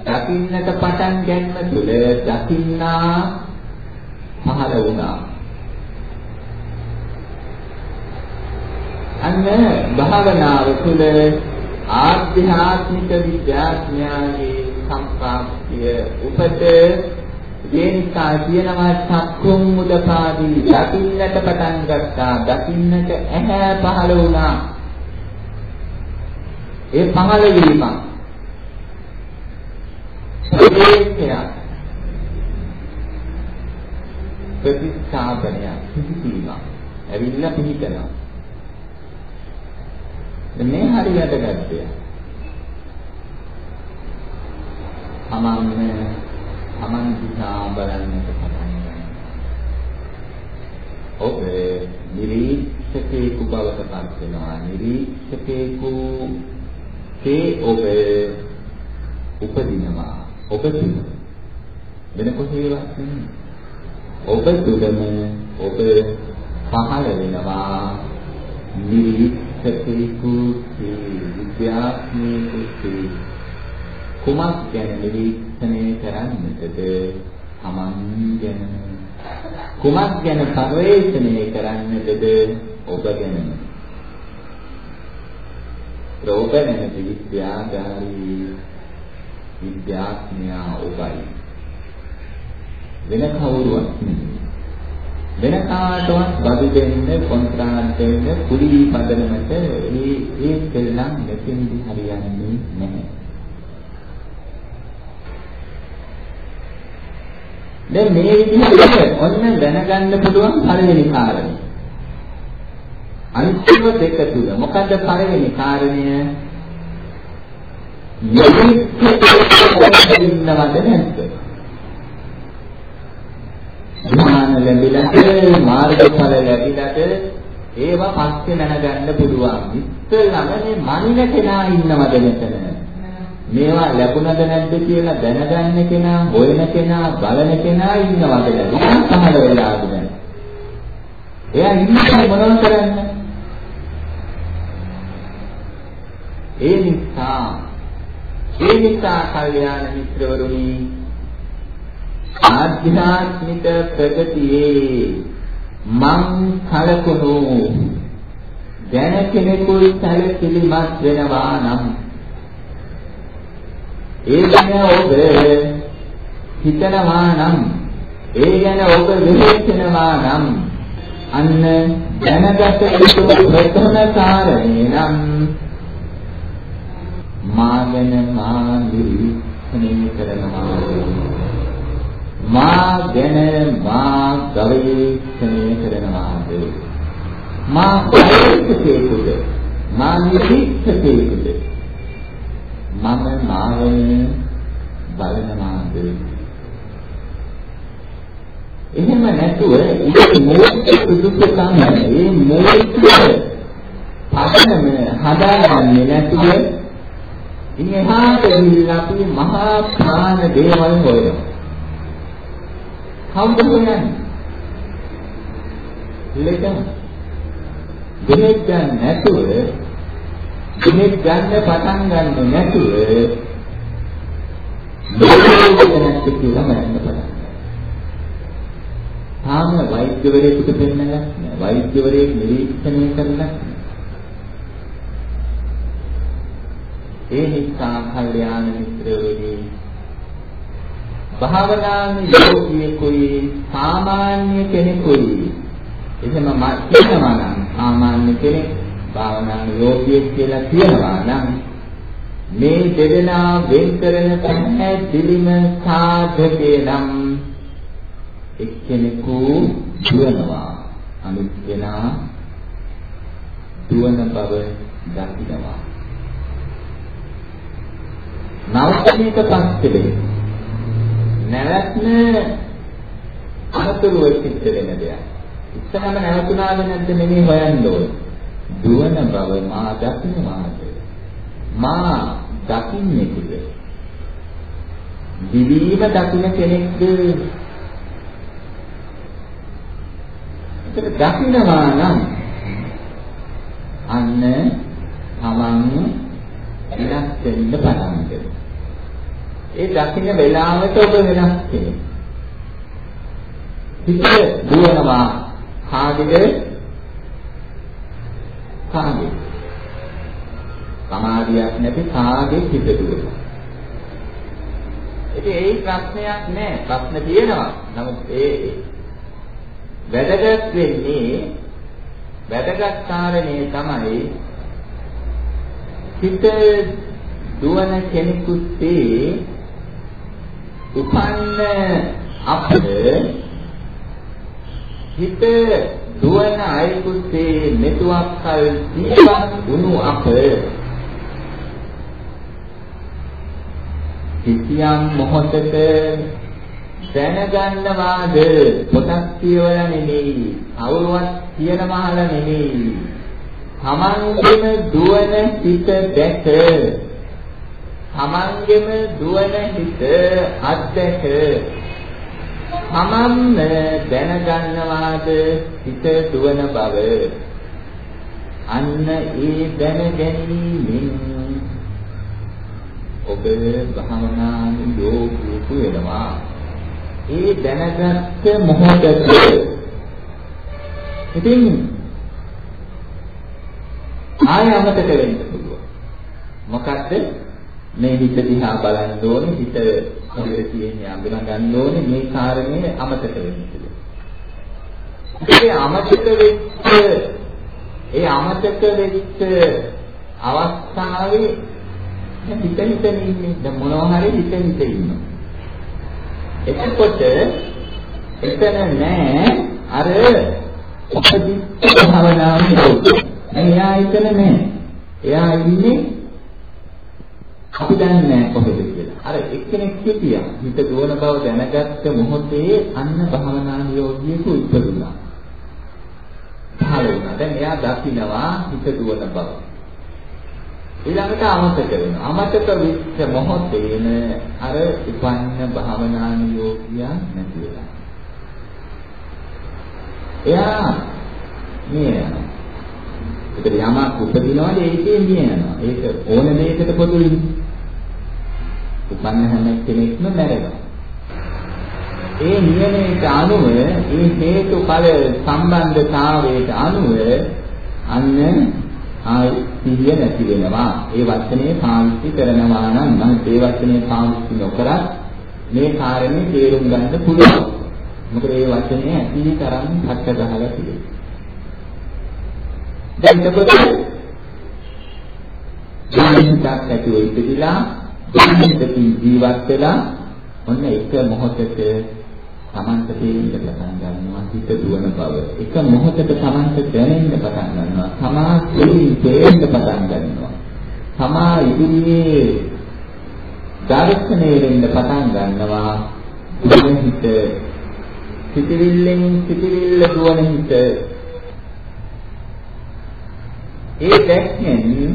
දකින්නට පටන් ගැනීම තුළ දකින්නා පහළ වුණා. අන්න භාවනාව තුළ ආධ්‍යාත්මික විද්‍යාඥයාගේ සම්ප්‍රාප්තිය උපත දේනිකා කියනවා චක්කුම් මුදපාදී දකින්නට පටන් ගත්තා. දකින්නට ඇහැ පහළ වුණා. ඒ පහළ වීම ප්‍රවේශය ප්‍රතිස්ථාපනය පිහිටීම ඇවිල්ලා පිහිටනවා. මේ හරියට ගැත්තය තමන් තමන් දිහා බලන්නට පටන් ගන්නවා. ඔබ නිරීක්ෂකේකු බවට පත් වෙනවා. නිරීක්ෂකේකු තේ ඔබ උපදිනවා. ඔබ තුල වෙන කොහේවත් නෙමෙයි. ඔබ තුලම ඔබ පහළ වෙනවා. නිරීක්ෂකෙකු විද්‍යාත්මකෙකු කුමක් ගැන නිරීක්ෂණය කරන්නටද? Taman ගැන. කුමක් ගැන පරිශ්‍රණය කරන්නටද? ඔබ ගැනම රෝග නැති විද්‍යාගාරී විද්‍යාඥයා ඔබයි. වෙන කවුරුවත් වෙන කාටවත් බදු දෙන්න කොන්ත්‍රාත් දෙන්න කුලී පදනමට ඒ ඒ දෙල්ලම් මෙතෙන්දි හරියන්නේ නැහැ. දැන් මේ විදිහට ඔන්න දැනගන්න පුළුවන් පළවෙනි කාරණය. අන්තිම දෙක තුල මොකද්ද පළවෙනි කාරණය? නිවිත් ඉන්නවද නැද්ද? ඥාන ලැබිලාට මාර්ගඵල ලැබිලාට ඒවා පස්සේ දැනගන්න පුළුවන්. ඉස්සෙල්ලාම මේ මනින කෙනා ඉන්නවද මෙතන? මේවා ලැබුණද නැද්ද කියලා දැනගන්න කෙනා, හොයන කෙනා, බලන කෙනා ඉන්නවද නැද්ද? සමහර වෙලාවට දැන. එයා ඉන්නේ මොනවද කරන්නේ? ඒ නිසා ඒ නිසා කල්යාණ මිත්‍රවරුනි ආධ්‍යාත්මික ප්‍රගතියේ මං කලකුණු. දැන කෙනෙකුයි සැලකිලිමත් වෙනවා නම්. ඒ ගැන ඔබ හිතනවා නම් ඒ ගැන ඔබ විශ්ලේෂණවා නම් අන්න දැනගත යුතු ප්‍රථම කාරණේ නම් මාගෙන මා නිරීක්ෂණය කරනවා. මා ගැන මා ගවේෂණය කරනවාද? මා පරිච්ඡේදයේද මා නිරීක්ෂකයේද මම මාවන බලනවාද? එහෙම නැතුව ඒක මොකද සුදුසුකම් මේ මොකද පදනම හදාගන්නේ නැතුව ඉන්නහාට ගිහිල්ලා අපි මහා ප්‍රාණ දේවල් හොයනවා. කවුද හොයන්නේ? ලෙඩ. දෙහෙත් ගන්න නැතුව දෙහෙත් ගන්න පටන් ගන්න නැතුව දෙහෙත් කියලා මරන්න පටන් තාම වෛද්‍යවරයෙකුට දෙන්නලා නැහැ. වෛද්‍යවරයෙක් නිරීක්ෂණය කරලා ඒ නිසා කල්යාණ මිත්‍රවරුනි භාවනාවේ යෝගියෙකුයි සාමාන්‍ය කෙනෙකුයි. එහෙම කියනවා නම් සාමාන්‍ය කෙනෙක් භාවනාවේ යෝගියෙක් කියලා කියනවා නම් මේ දෙදෙනා වෙන් කරන පැහැදිලිම සාධකේ නම් එක්කෙනෙකු දුවනවා. අනිත් කෙනා දුවන බව දකිනවා. නවකණේක පස්සේ නැවැත්ම අනතුරු වෙච්ච වෙන දෙයක්. ඉස්සරහම නැවතුණාද නැද්ද නෙමෙයි හොයන්න ඕනේ. දුවන බව මා දකින්නවාද? මා දකින්නේ කුද? දිවීම දකින්න කෙනෙක්ද? ඒක දකින්නවා නම් අන්න තමන් විනාශ වෙන්න පටන් ගන්නවා. ඒ දකින්න වෙලාවට ඔබ වෙනස් කෙනෙක්. හිත දුවනවා කාගේද? කාගේ? සමාධියක් නැති කාගේ හිත දුවනවා. ඉතින් ඒ ප්‍රශ්නයක් නෑ. ප්‍රශ්න තියෙනවා. නමුත් ඒ වැදගත් වෙන්නේ වැදගත් කාරණේ තමයි හිත දුවන කෙනෙකුට උපන්න අපද හිත දුවන අයෙකුසේ මෙතුවක් කල ජීවත් වුණු අප. කිසියම් මොහොතක දැනගන්නවාද? පොතක් කියවලා නෙමෙයි අවුරුවක් කියන මහල නෙමෙයි. තමන්ගේම දුවන හිත දැක තමන්ගෙම දුවන හිත අත්දැක. තමන්ම දැනගන්නවාද හිත දුවන බව? අන්න ඒ දැන ගැනීමෙන් ඔබ භවනානි යෝගීකු වෙනවා. ඒ දැනගත්ත මොහොතේ ඉතින් ආය අමතක වෙන්න පුළුවන්. මොකද්ද? මේ හිත දිහා බලන්න ඕනේ හිත කොහෙද තියෙන්නේ අඳුන ගන්න ඕනේ මේ කාරණේ අමතක වෙන්නේ. ඒ අමතක වෙච්ච ඒ අමතක වෙච්ච අවස්ථාවේ හිත හිතෙන් ඉන්නේ දැන් මොනවා හරි හිත හිත ඉන්නවා. එතකොට එතන නෑ අර උපදිත් භවනාව නෙවෙයි. එයා එතන නෑ. එයා ඉන්නේ අපි දන්නේ නැහැ කොහෙද කියලා. අර එක්කෙනෙක් හිටියා. හිත දුවන බව දැනගත්ත මොහොතේ අන්න භවනා යෝගියෙකු ඉපදුනා. පහළ වුණා. දැන් එයා දකිනවා හිත දුවන බව. ඊළඟට අමතක වෙනවා. අමතක වෙච්ච මොහොතේම අර උපන්න භවනා යෝගියා නැති වෙනවා. එයා මේ යනවා. ඒකට යමක් උපදිනවාද ඒකේ මිය යනවා. ඒක ඕන දෙයකට පොදුයි. උපන්න හැම කෙනෙක්ම මැරෙනවා. ඒ නියමයට අනුව ඒ හේතුඵල සම්බන්ධතාවයට අනුව අන්න ආයි සිහිය නැති වෙනවා. ඒ වචනේ පාවිච්චි කරනවා නම් මම ඒ වචනේ පාවිච්චි නොකරත් මේ කාරණේ තේරුම් ගන්න පුළුවන්. මොකද ඒ වචනේ ඇති තරම් හක්ක ගහලා තිබෙනවා. දැන් එතකොට ජීවිතයක් ඇතුව ඉපදිලා ජීවිතකින් ජීවත් වෙලා ඔන්න එක මොහොතක තමන්ට තේරෙන්න පටන් ගන්නවා හිත දුවන බව. එක මොහොතක තමන්ට දැනෙන්න පටන් ගන්නවා. තමා දෙලින් තේරෙන්න පටන් ගන්නවා. තමා ඉදිරියේ දර්ශනය වෙන්න පටන් ගන්නවා. දුවන හිත සිතිවිල්ලෙන් සිතිවිල්ල දුවන හිත ඒ දැක්මෙන්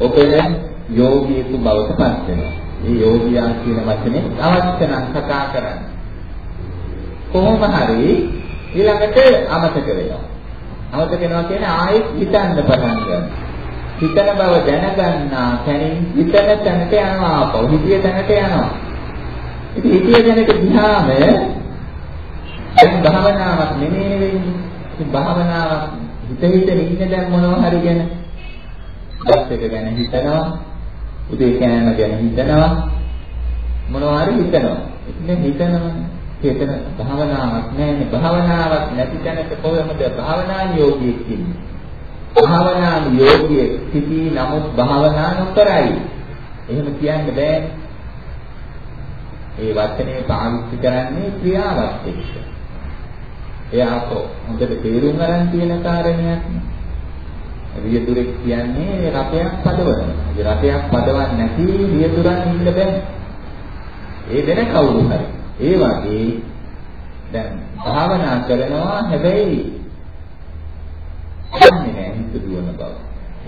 ඔබේ යෝගීතු බවට පත් වෙනවා. මේ යෝගියා කියන වචනේ අවශ්‍ය නම් කතා කරන්න. කොහොම හරි ඊළඟට අමතක වෙනවා. අමතක වෙනවා කියන්නේ ආයෙත් හිතන්න පටන් ගන්නවා. හිතන බව දැනගන්නා තැනින් හිතන තැනට යනවා ආපහු හිතිය තැනට යනවා. ඉතින් හිතිය තැනට ගියාම දැන් භාවනාවක් නෙමෙයි වෙන්නේ. ඉතින් භාවනාවක් හිත හිතෙන් ඉන්නේ දැන් මොනවා හරි ගැන බස් එක ගැන හිතනවා, උදේ කෑම ගැන හිතනවා, මොනවා හරි හිතනවා. ඉතින් හිතනවා. ඒකන භාවනාවක් නැහැනේ. භාවනාවක් නැති තැනක කොහොමද භාවනා යෝගියෙක් ඉන්නේ? භාවනා යෝගියෙක් සිටී නමුත් භාවනා නොකරයි. එහෙම කියන්න බෑ. ඒ වචනේ පාවිච්චි කරන්නේ ක්‍රියාවක් එක්ක. එයාට හොඳට තේරුම් ගන්න තියෙන කාරණයක් නේ. රියදුරෙක් කියන්නේ රතයක් පදවනවා. ඒ රතයක් පදවන්නේ නැති රියදුරන් ඉන්න බෑ. ඒ වෙන කවුරු හරි. ඒ වගේ දැන් භාවනා කරනවා හැබැයි දන්නේ නැහැ හිත දුවන බව.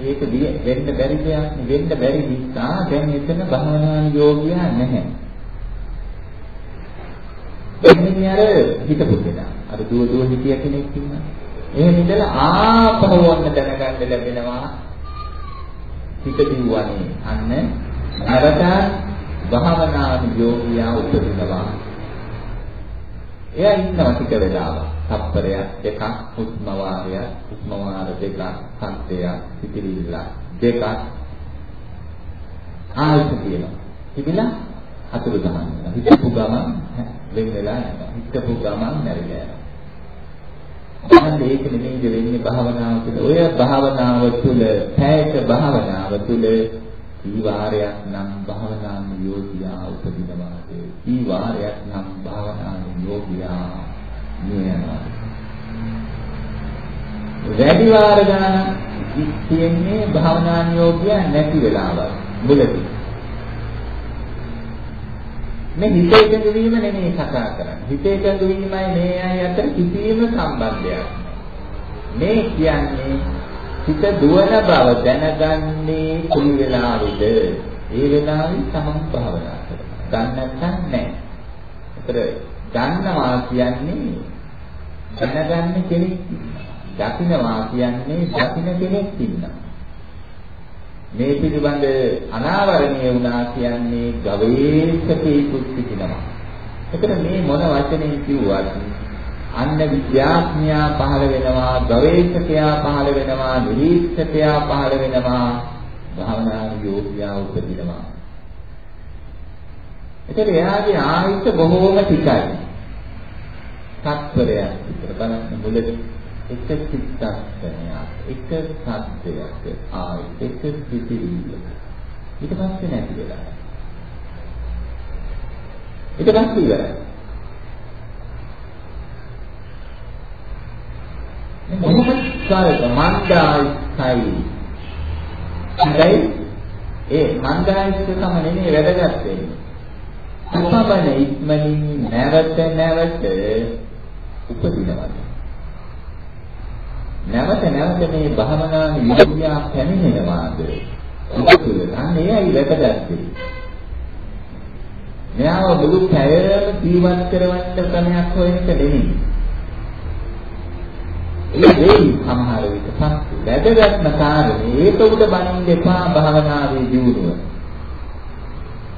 ඒක වෙන්න බැරි දෙයක් වෙන්න බැරි නිසා දැන් එතන භාවනා යෝගියා නැහැ. එන්නේ අර හිතපු කෙනා. අර දුව දුව හිතිය කෙනෙක් ඉන්නවා. එහෙම ඉඳලා ආපහු වන්න දැනගන්න ලැබෙනවා. හිත දිවුවනේ. අන්න අරට භාවනා යෝගියා උපදිනවා. එයා ඉන්නවා ටික වෙලාවක්. තප්පරයක් දෙකක් හුස්ම වාරයක් හුස්ම වාර දෙකක් සම්පේය සිටිවිල්ල දෙකක්. ආයත තියෙනවා තිබිලා අතුරු ගමන් හිතපු ගමන් වෙන වෙලා යනවා. හිතපු ගමන් නැරිලා යනවා. අන්න ඒක නෙමෙයිද වෙන්නේ භාවනාව තුළ. ඔය භාවනාව තුළ, පැයක භාවනාව තුළ ඊවාරයක් නම් භාවනාන යෝගියා උපදිනවාද? ඊවාරයක් නම් භාවනාන යෝගියා නියනවා. වැඩි වාර ගණන තියෙන්නේ භාවනාන යෝගියා නැති වෙලාවල්. මුලදී මේ හිත එකඟ වීම නෙමෙයි කතා කරන්නේ. හිත එකඟ වීමයි මේ අය අතර කිසිම සම්බන්ධයක් මේ කියන්නේ හිත දුවන බව දැනගන්නේ කුළු වෙලාවෙද ඒ වෙලාවේ තමන් භාවනා කරනවා. දන්නේ නැත්නම් නැහැ. ඒතර දන්නවා කියන්නේ දැනගන්න කෙනෙක් දකින්නවා කියන්නේ දකින්න කෙනෙක් ඉන්නවා. මේ පිළිබඳ අනාවරණීය වුණා කියන්නේ ගවේෂකෙකුත් සිටිනවා. එතන මේ මොන වචනේ කිව්වත් අන්න විද්‍යාඥයා පහළ වෙනවා, ගවේෂකයා පහළ වෙනවා, නිරීක්ෂකයා පහළ වෙනවා, භාවනා යෝගියා උපදිනවා. ඒතර එයාගේ ආයුෂ බොහෝම ටිකයි. තත්පරයක් විතර බලන්න මුලදී එක චිත්තක්ෂණයක් එක සද්දයක් ආයි එක සිතිවිල්ල ඊට පස්සේ නැති වෙලා. ඊට පස්සේ ඉවරයි. මොහොමඩ් කාලක මන්දායිසයි හරි ඒ මන්දායිස තම නෙමෙයි වැදගත් වෙන්නේ. අපබන ඉක්මනින් නැවත නැවත උපදිනවා. නැවත නැවත මේ භවනා විද්‍යා පැමිණෙනවාද උතුල අන්න එයයි වැදගත් මෙයාව මුළු පැයම ජීවත් කරවන්න ක්‍රමයක් හොයන්න දෙන්නේ. ඒ දෙයි සමහර විට පස්සේ වැදගත්ම කාරණේ ඒක උඩ බණින්න එපා භාවනාවේ දියුණුව.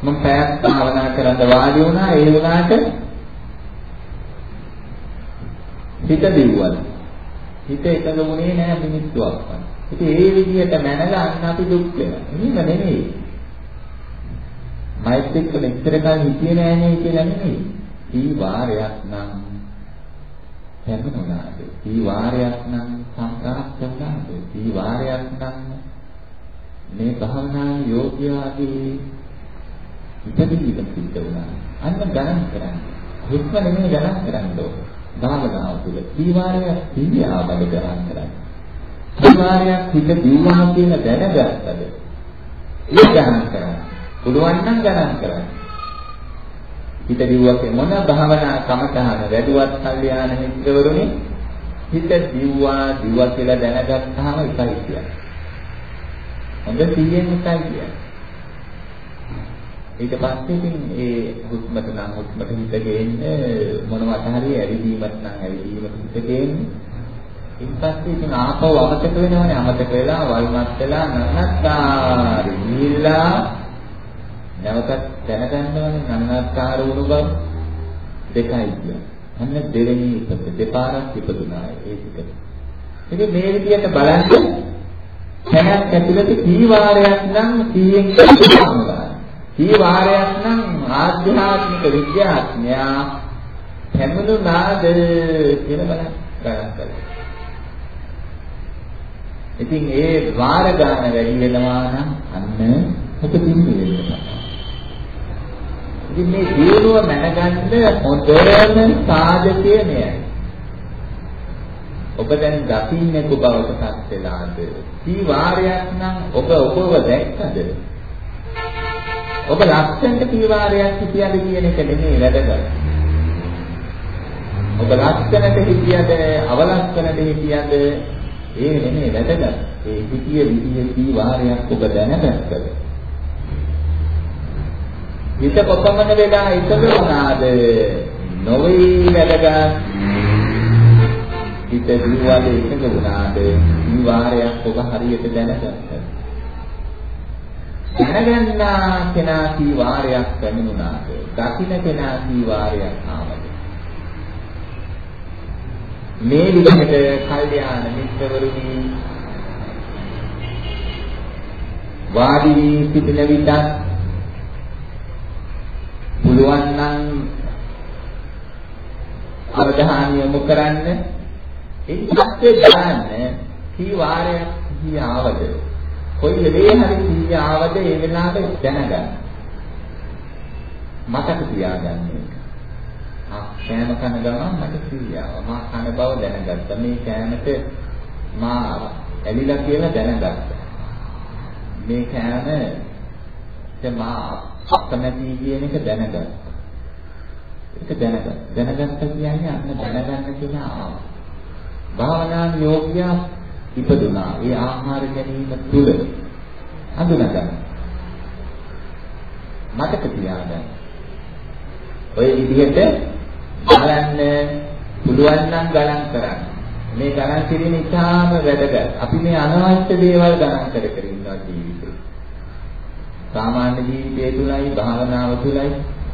මම පැයක් භාවනා කරන්න වාඩි වුණා ඒ වුණාට හිත දිව්වල. හිත එකඟ වුණේ නැහැ මිනිස්සුවක්. ඉතින් ඒ විදිහට මැනලා අන්න අපි දුක් වෙනවා. එහෙම නෙමෙයි. මෛත්‍රික මෙච්චර කල් හිතියේ නෑනේ කියලා නෙමෙයි. ඊ වාරයක් නම් හැමෝනාද? ඊ වාරයක් නම් සංකාරක්ෂණාද? ඊ වාරයක් නම් මේ භවනා යෝග්‍යයාගේ ඉපදීම සිද්ධ වුණා. අන්න ගණන් කරන්න. හුස්ම නෙමෙයි ගණන් කරන්න ඕනේ. භාවනාව තුළ දීවාරයක් සිහියා බඩ ගන්න කරන්නේ. දීවාරයක් හිත දීවා කියන දැනගත්තද? ඒ ගණන් කරන්න. පුළුවන් නම් ගණන් කරන්න. හිත දිව්වකේ මොන භාවනා කමතහන වැඩුවත් කල්යාණ මිත්‍රවරුනි හිත දිව්වා දිව්වා කියලා දැනගත්තාම එකයි කියන්නේ. හොඳ සිහියෙන් එකයි කියන්නේ. ඊට පස්සේ ඉතින් ඒ හුස්මට නම් හුස්මට හිත ගේන්නේ මොනවට හරි ඇවිදීමත් නම් ඇවිදීමට හිත ගේන්නේ. ඊට පස්සේ ඉතින් ආපහු අමතක වෙනවනේ. අමතක වෙලා වල්මත් වෙලා නන්නත්තාර ගිහිල්ලා නැවතත් දැනගන්නවනේ නන්නත්තාර වුණු බව. දෙකයි කියන්නේ අන්න දෙවෙනි ඉපද දෙපාරක් ඉපදුනා ඒ ටික. ඉතින් මේ විදිහට බලන්න. දැනක් ඇතුළත කී වාරයක් නම් 100න් කරනවා කී වාරයක් නම් ආධ්‍යාත්මික විද්‍යාඥයා හැමලුනාද කියලා බලන්න ගණන් කරලා. ඉතින් ඒ වාර ගන්න වැඩි වෙනවා නම් අන්න උපදින්න වෙනවා. ඉතින් මේ දියුණුව මැනගන්න හොඳම සාධකය මෙයයි. ඔබ දැන් දකින්නේ කුබවට පත් වෙලාද? කී වාරයක් නම් ඔබ ඔබව දැක්කද? ඔබ ලක්ෂණට කීවාරයක් හිතියද කියන එක නෙමෙයි වැදගත්. ඔබ ලක්ෂණට හිතියද අවලක්ෂණට හිතියද ඒ නෙමෙයි වැදගත්. ඒ හිතිය විදිය කීවාරයක් ඔබ දැනගත්තද? හිත කොපමණ වෙලා එකඟ වුණාද? නොවේ වැදගත්. හිත දිවවල එකඟ වුණාද? කීවාරයක් ඔබ හරියට දැනගත්තද? දැනගන්නා කෙනා කී වාරයක් පැමිණුණාද? දකින්න කෙනා කී වාරයක් ආවද? මේ විදිහට කල්යාණ මිත්‍රවරුනි වාඩි වී සිටින විට පුළුවන් නම් අවධානය යොමු කරන්න ඒ පස්සේ බලන්න කී වාරයක් කී ආවද කොයි වෙලේ හරි සීය ආවද ඒ වෙලාවට දැනගන්න. මතක තියාගන්න එක. ආ කෑම කන ගමන් මට සීය ආවා. මා කන බව දැනගත්තා. මේ කෑමට මා ඇලිලා කියලා දැනගත්තා. මේ කෑම මා අකමැති කියන එක දැනගත්තා. ඒක දැනගත්තා. දැනගත්ත කියන්නේ අන්න දැනගන්න කියලා ආවා. භාවනා යෝග්‍ය ඉපදුනා. ඒ ආහාර ගැනීම තුල හඳුනගන්න. මතක තියාගන්න. ඔය විදිහට බලන්න පුළුවන් නම් ගණන් කරන්න. මේ ගණන් කිරීම ඉතාම වැදගත්. අපි මේ අනවශ්‍ය දේවල් ගණන් කර කර ඉන්නවා ජීවිතේ. සාමාන්‍ය ජීවිතය තුලයි භාවනාව තුලයි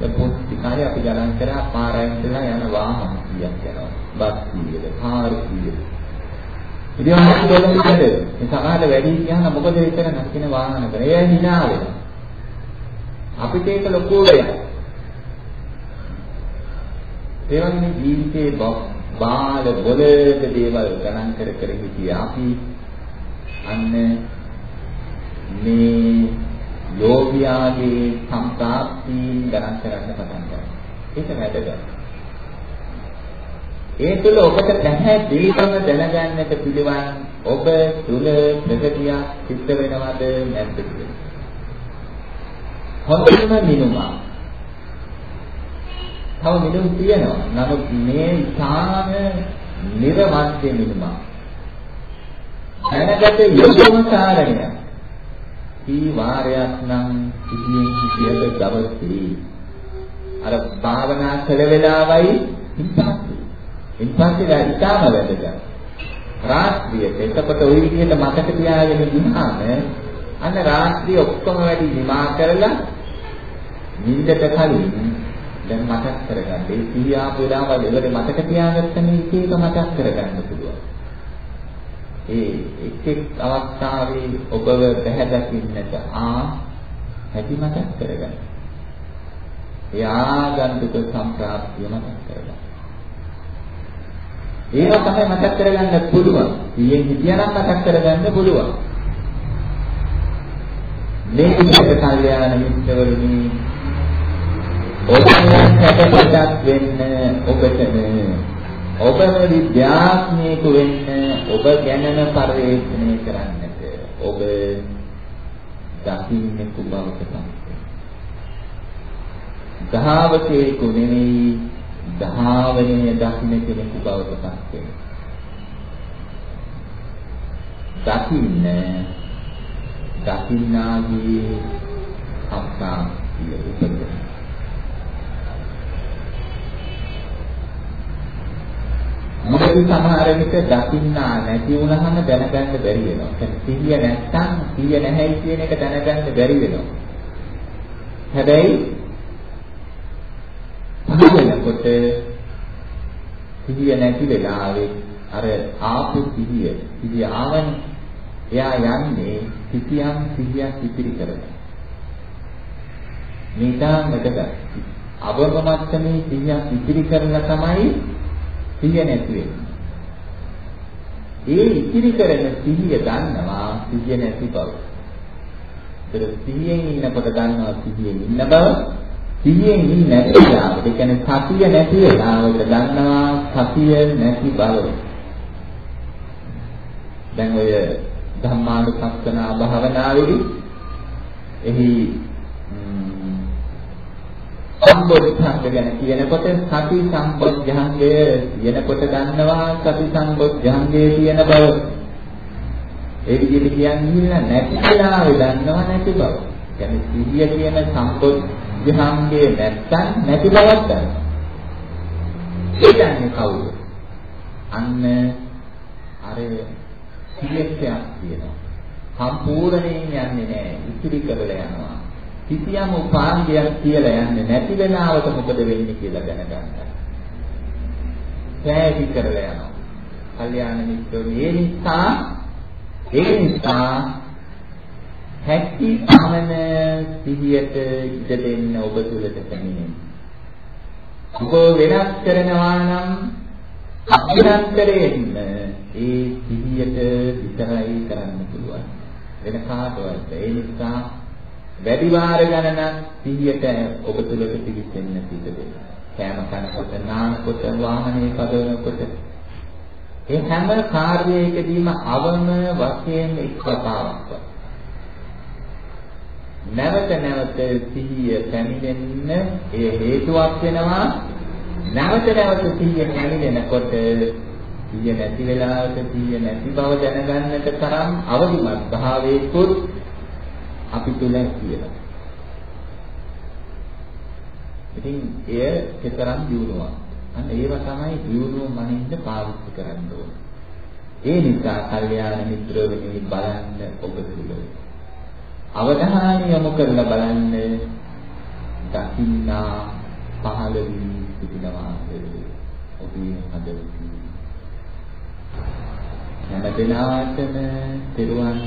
පොත්ති කාලේ අපි ගණන් කරා පාරයන් ඉඳලා යන වාහන කීයක් යනවා. බස් කීයද, කාර් කීයද, ඉතින් මම කියන්නේ මේ සමහර වැඩි කියන මොකද එතන නැතින වාහන කරේ. ඒ hina වෙනවා. අපිට ඒක ලොකු දෙයක්. ඒ වගේ ජීවිතේ බාල බොලද දේවල් ගණන් කර කර හිටියා අපි අන්න මේ යෝගියාගේ සම්ප්‍රාප්තීන් ගණන් කරන්න පටන් ගන්නවා. ඒක වැදගත්. ඒ තුළ ඔබට නැහැ පිළිගන්න දැනගන්නට පිළිවන් ඔබ තුළ ප්‍රගතිය සිද්ධ වෙනවද නැද්ද කියලා. හොඳම මිනුමා. තව මිනුම් තියෙනවා. නමුත් මේ ඉතාම නිර්වද්‍ය මිනුමා. දැනගත යුතුම කාරණය. කී වාරයක් නම් සිහියෙන් සිහියට දවසේ අර භාවනා කළ වෙලාවයි ඉපස්සේ ඉපස්සේ ඉතාම වැදගත් රාත්‍රියට එතකොට ওই විදිහට මතක තියාගෙන ගියාම අන්න රාත්‍රිය ඔක්කොම වැඩි නිමා කරලා නිින්දට කලින් දැන් මතක් කරගන්න. ඒ සිහියාපු වෙලාවල් ඒකට මතක තියාගත්තම එක එක මතක් කරගන්න පුළුවන්. ඒ එක් එක් අවස්ථාවේ ඔබව පැහැදකින්නට ආ හැටි මතක් කරගන්න. ඒ ආගන්තුක සම්ප්‍රාප්තිය මතක් කරගන්න. ඒවා තමයි මතක් කරගන්න පුළුවන්. ඊයෙන් හිතියනම් මතක් කරගන්න පුළුවන්. මේ විදිහට කල්යාණ මිත්‍රවරුනි ඔබයන් හැටපටක් වෙන්න ඔබටම ඔබම විද්‍යාත්මයෙකු වෙන්න ඔබ ගැනම පරිශ්‍රණය කරන්නට ඔබ දකින්නේ කුබවක තමයි. දහවකේකු නෙමෙයි ධාවනීය දකින්න කෙනෙකු බවට පත් වෙනවා. දකින්න දකින්නාගේ සම්ප්‍රාප්තිය උපදිනවා. මොකද සමහර විට දකින්නා නැති වුණාම දැනගන්න බැරි වෙනවා. කියන්නේ සිහිය නැත්තම් සිහිය නැහැයි කියන එක දැනගන්න බැරි වෙනවා. හැබැයි පහළකොට සිහිය නැති වෙලාවේ අර ආපු සිහිය සිහිය ආවනේ එයා යන්නේ සිහියම් සිහියක් ඉතිරි කරගෙන. මේකා මෙතක අවම මට්ටමේ සිහියක් ඉතිරි කරලා තමයි සිහිය නැති වෙන්නේ. ඒ ඉතිරි කරන සිහිය දන්නවා සිහිය නැති බව. ඒතර සිහියෙන් ඉන්නකොට දන්නවා සිහියෙන් ඉන්න බව. සිහියෙන් ඉන්නේ නැති වෙලාවට, ඒ කියන්නේ සතිය නැති වෙලාවට දන්නවා සතිය නැති බව. දැන් ඔය ධම්මානුපස්සනා භාවනාවේදී එහි සම්බොධ්‍යංග ගැන කියනකොට සති සම්බොධ්‍යංගය කියනකොට ගන්නවා සති සම්බොධ්‍යංගයේ තියෙන බව. ඒ විදිහට කියන්නේ නැති වෙලාවේ දන්නවා නැති බව. කියන්නේ සිහිය කියන සම්බොධ්‍යංගයේ නැත්තම් නැති බවක් ගන්නවා. ඒ කියන්නේ කවුද? අන්න අර සිහියක් තියෙනවා. සම්පූර්ණයෙන් යන්නේ නැහැ. ඉතිරි කරලා යනවා. කිසියම් උපාංගයක් කියලා යන්නේ නැති වෙනාවට මොකද වෙන්නේ කියලා දැනගන්න. සෑහි කරලා යනවා. කල්යාණ මිත්‍රෝ ඒ නිසා ඒ නිසා හැකි පමණ සිහියට ඉඩ දෙන්න ඔබ තුලට පැමිණෙන්න. ඔබ වෙනස් කරනවා නම් අභ්‍යන්තරයෙන් ඒ සිහියට විතරයි කරන්න පුළුවන්. වෙන කාටවත් ඒ නිසා වැඩි වාර ගණනක් සිහියට ඔබ තුළට පිළිසෙන්න සිද්ධ වෙනවා. කෑම කනකොට, නානකොට, වාහනේ පදවනකොට ඒ හැම කාර්යයකදීම අවම වශයෙන් එක්වතාවක් නැවත නැවත සිහිය පැමිණෙන්න ඒ හේතුවක් වෙනවා. නැවත නැවත සිහිය පැමිණෙනකොට සිහිය නැති වෙලාවක සිහිය නැති බව දැනගන්නට තරම් අවදිමත් භාවයකුත් අපි තුල කියලා. ඉතින් එය කෙතරම් දියුණුවක්. අන්න ඒව තමයි දියුණුව මනින්න පාවිච්චි කරන්න ඕනේ. ඒ නිසා කල්යාණ මිත්‍රවරුනි බලන්න ඔබ තුල. අවධානය යොමු කරලා බලන්න දකින්නා පහළ වී සිටිනවා ඔබේ හදවතේ හැම දිනාටම තෙරුවන්